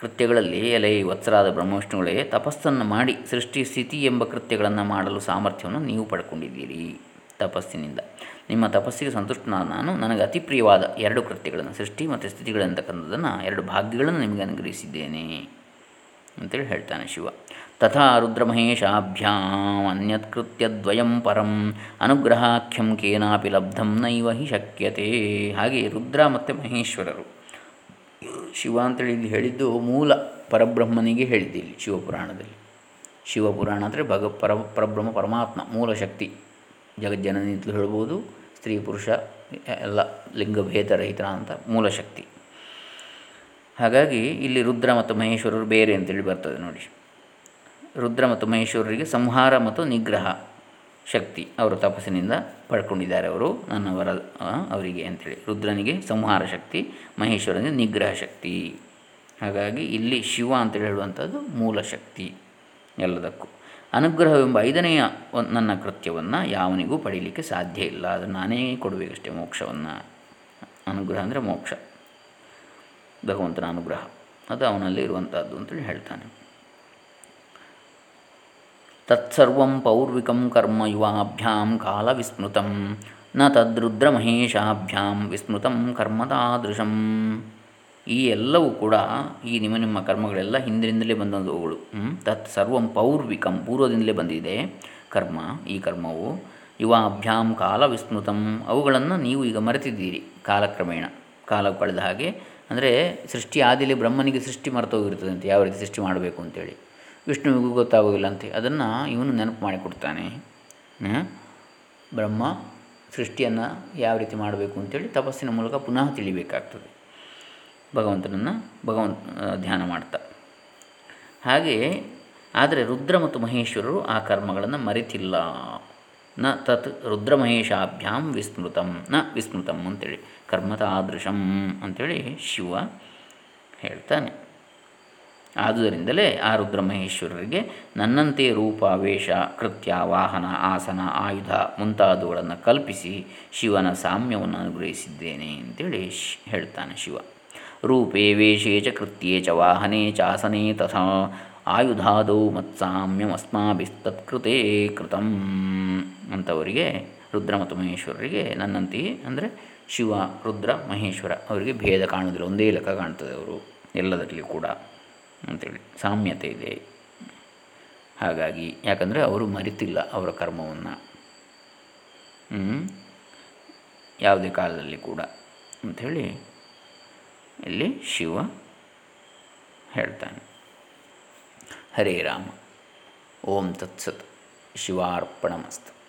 ಕೃತ್ಯಗಳಲ್ಲಿ ಎಲೆ ವತ್ಸರಾದ ಬ್ರಹ್ಮವಿಷ್ಣುಗಳೇ ತಪಸ್ಸನ್ನು ಮಾಡಿ ಸೃಷ್ಟಿ ಸ್ಥಿತಿ ಎಂಬ ಕೃತ್ಯಗಳನ್ನು ಮಾಡಲು ಸಾಮರ್ಥ್ಯವನ್ನು ನೀವು ಪಡ್ಕೊಂಡಿದ್ದೀರಿ. ತಪಸ್ಸಿನಿಂದ. ನಿಮ್ಮ ತಪಸ್ಸಿಗೆ ಸಂತುಷ್ಟನಾದ ನಾನು ನನಗೆ ಅತಿ ಪ್ರಿಯವಾದ ಎರಡು ಕೃತ್ಯಗಳನ್ನು, ಸೃಷ್ಟಿ ಮತ್ತು ಸ್ಥಿತಿಗಳಂತಕ್ಕಂಥದ್ದನ್ನು ಎರಡು ಭಾಗ್ಯಗಳನ್ನು ನಿಮಗೆ ಅನುಗ್ರಹಿಸಿದ್ದೇನೆ ಅಂತೇಳಿ ಹೇಳ್ತಾನೆ ಶಿವ. ತಥಾ ರುದ್ರಮಹೇಶಾಭ್ಯಾಂ ಅನ್ಯತ್ಕೃತ್ಯದ್ವಯಂ ಪರಂ ಅನುಗ್ರಹಾಖ್ಯಂ ಕೇನಾಪಿ ಲಬ್ಧಂ ನೈವ ಹಿ ಶಕ್ಯತೆ. ಹಾಗೆ ರುದ್ರ ಮತ್ತು ಮಹೇಶ್ವರರು. ಶಿವ ಅಂತೇಳಿ ಇಲ್ಲಿ ಹೇಳಿದ್ದು ಮೂಲ ಪರಬ್ರಹ್ಮನಿಗೆ ಹೇಳಿದ್ದು ಇಲ್ಲಿ ಶಿವಪುರಾಣದಲ್ಲಿ. ಶಿವಪುರಾಣ ಅಂದರೆ ಭಗ ಪರ ಪರಬ್ರಹ್ಮ ಪರಮಾತ್ಮ, ಮೂಲ ಶಕ್ತಿ. ಜಗಜ್ಜನನಿ ಅಂತಲೂ ಹೇಳ್ಬೋದು, ಸ್ತ್ರೀ, ಪುರುಷ, ಎಲ್ಲ ಲಿಂಗಭೇದರಹಿತ ಅಂತ ಮೂಲ ಶಕ್ತಿ. ಹಾಗಾಗಿ ಇಲ್ಲಿ ರುದ್ರ ಮತ್ತು ಮಹೇಶ್ವರರು ಬೇರೆ ಅಂತೇಳಿ ಬರ್ತದೆ ನೋಡಿ. ರುದ್ರ ಮತ್ತು ಮಹೇಶ್ವರರಿಗೆ ಸಂಹಾರ ಮತ್ತು ನಿಗ್ರಹ. ಶಕ್ತಿ ಅವರು ತಪಸ್ಸಿನಿಂದ ಪಡ್ಕೊಂಡಿದ್ದಾರೆ ಅವರು. ನನ್ನ ವರ ಅವರಿಗೆ ಅಂಥೇಳಿ ರುದ್ರನಿಗೆ ಸಂಹಾರ ಶಕ್ತಿ, ಮಹೇಶ್ವರನಿಗೆ ನಿಗ್ರಹ ಶಕ್ತಿ. ಹಾಗಾಗಿ ಇಲ್ಲಿ ಶಿವ ಅಂತೇಳಿ ಹೇಳುವಂಥದ್ದು ಮೂಲ ಶಕ್ತಿ ಎಲ್ಲದಕ್ಕೂ. ಅನುಗ್ರಹವೆಂಬ ಐದನೆಯ ನನ್ನ ಕೃತ್ಯವನ್ನು ಯಾವನಿಗೂ ಪಡೀಲಿಕ್ಕೆ ಸಾಧ್ಯ ಇಲ್ಲ. ಅದು ನಾನೇ ಕೊಡಬೇಕಷ್ಟೇ ಮೋಕ್ಷವನ್ನು. ಅನುಗ್ರಹ ಅಂದರೆ ಮೋಕ್ಷ. ಭಗವಂತನ ಅನುಗ್ರಹ. ಅದು ಅವನಲ್ಲಿ ಇರುವಂಥದ್ದು ಅಂತೇಳಿ ಹೇಳ್ತಾನೆ. ತತ್ಸರ್ವಂ ಪೌರ್ವಿಕಂ ಕರ್ಮ ಯುವಾಭ್ಯಾಂ ವಿಸ್ಮೃತಂ ನ ತದ್ರುದ್ರಮಹೇಶಾಭ್ಯಾಂ ವಿಸ್ಮೃತಂ ಕರ್ಮ ತಾದೃಶಂ ಈ ಎಲ್ಲವೂ ಕೂಡ ಈ ನಿಮ್ಮ ನಿಮ್ಮ ಕರ್ಮಗಳೆಲ್ಲ ಹಿಂದಿನಿಂದಲೇ ಬಂದವುಗಳು ತತ್ ಸರ್ವಂ ಪೌರ್ವಿಕಂ ಪೂರ್ವದಿಂದಲೇ ಬಂದಿದೆ ಕರ್ಮ, ಈ ಕರ್ಮವು. ಯುವಾಭ್ಯಾಂ ಕಾಲ ವಿಸ್ಮೃತಂ ಅವುಗಳನ್ನು ನೀವು ಈಗ ಮರೆತಿದ್ದೀರಿ ಕಾಲಕ್ರಮೇಣ. ಕಾಲ ಕಳೆದ ಹಾಗೆ. ಅಂದರೆ ಸೃಷ್ಟಿ ಆದಿಲಿ ಬ್ರಹ್ಮನಿಗೆ ಸೃಷ್ಟಿ ಮರೆತೋಗಿರ್ತದೆ ಅಂತ ಯಾವ ರೀತಿ ಸೃಷ್ಟಿ ಮಾಡಬೇಕು ಅಂತೇಳಿ. ವಿಷ್ಣುವಿಗೂ ಗೊತ್ತಾಗೋದಿಲ್ಲ ಅಂತ. ಅದನ್ನು ಇವನು ನೆನಪು ಮಾಡಿಕೊಡ್ತಾನೆ. ಬ್ರಹ್ಮ ಸೃಷ್ಟಿಯನ್ನು ಯಾವ ರೀತಿ ಮಾಡಬೇಕು ಅಂತೇಳಿ ತಪಸ್ಸಿನ ಮೂಲಕ ಪುನಃ ತಿಳಿಬೇಕಾಗ್ತದೆ. ಭಗವಂತನನ್ನು ಭಗವಂತ ಧ್ಯಾನ ಮಾಡ್ತಾ. ಹಾಗೆಯೇ ಆದರೆ ರುದ್ರ ಮತ್ತು ಮಹೇಶ್ವರರು ಆ ಕರ್ಮಗಳನ್ನು ಮರೆತಿಲ್ಲ. ನ ತತ್ ರುದ್ರಮಹೇಶಾಭ್ಯಾಂ ವಿಸ್ಮೃತಂ, ನ ವಿಸ್ಮೃತಂ ಅಂತೇಳಿ. ಕರ್ಮತಾದೃಶಂ ಅಂಥೇಳಿ ಶಿವ ಹೇಳ್ತಾನೆ. ಆದುದರಿಂದಲೇ ಆ ರುದ್ರಮಹೇಶ್ವರರಿಗೆ ನನ್ನಂತೆ ರೂಪ ವೇಷ ಕೃತ್ಯ, ವಾಹನ, ಆಸನ, ಆಯುಧ ಮುಂತಾದವುಗಳನ್ನು ಕಲ್ಪಿಸಿ ಶಿವನ ಸಾಮ್ಯವನ್ನು ಅನುಗ್ರಹಿಸಿದ್ದೇನೆ ಅಂತೇಳಿ ಹೇಳ್ತಾನೆ ಶಿವ. ರೂಪೇ ವೇಷೇ ಚ ಕೃತ್ಯೇ ಚ ವಾಹನೆ ಚಾಸನೆ ತಥಾ ಆಯುಧಾದೌ ಮತ್ಸಾಮ್ಯಮಸ್ಮಾಭಿಸ್ತತ್ಕೃತೇ ಕೃತಂ ಅಂಥವರಿಗೆ ರುದ್ರ ಮತ್ತು ಮಹೇಶ್ವರರಿಗೆ ನನ್ನಂತೆಯೇ ಅಂದರೆ ಶಿವ, ರುದ್ರ, ಮಹೇಶ್ವರ ಅವರಿಗೆ ಭೇದ ಕಾಣುವುದಿಲ್ಲ, ಒಂದೇ ಲೆಕ್ಕ ಕಾಣ್ತದೆ ಅವರು ಎಲ್ಲದರಲ್ಲಿ ಕೂಡ. ಅಂಥೇಳಿ ಸಾಮ್ಯತೆ ಇದೆ. ಹಾಗಾಗಿ ಯಾಕಂದರೆ ಅವರು ಮರಿತಿಲ್ಲ ಅವರ ಕರ್ಮವನ್ನು. ಯಾವುದೇ ಕಾಲದಲ್ಲಿ ಕೂಡ ಅಂಥೇಳಿ ಇಲ್ಲಿ ಶಿವ ಹೇಳ್ತಾನೆ. ಹರೇ ರಾಮ. ಓಂ ತತ್ಸತ್. ಶಿವಾರ್ಪಣಮಸ್ತು.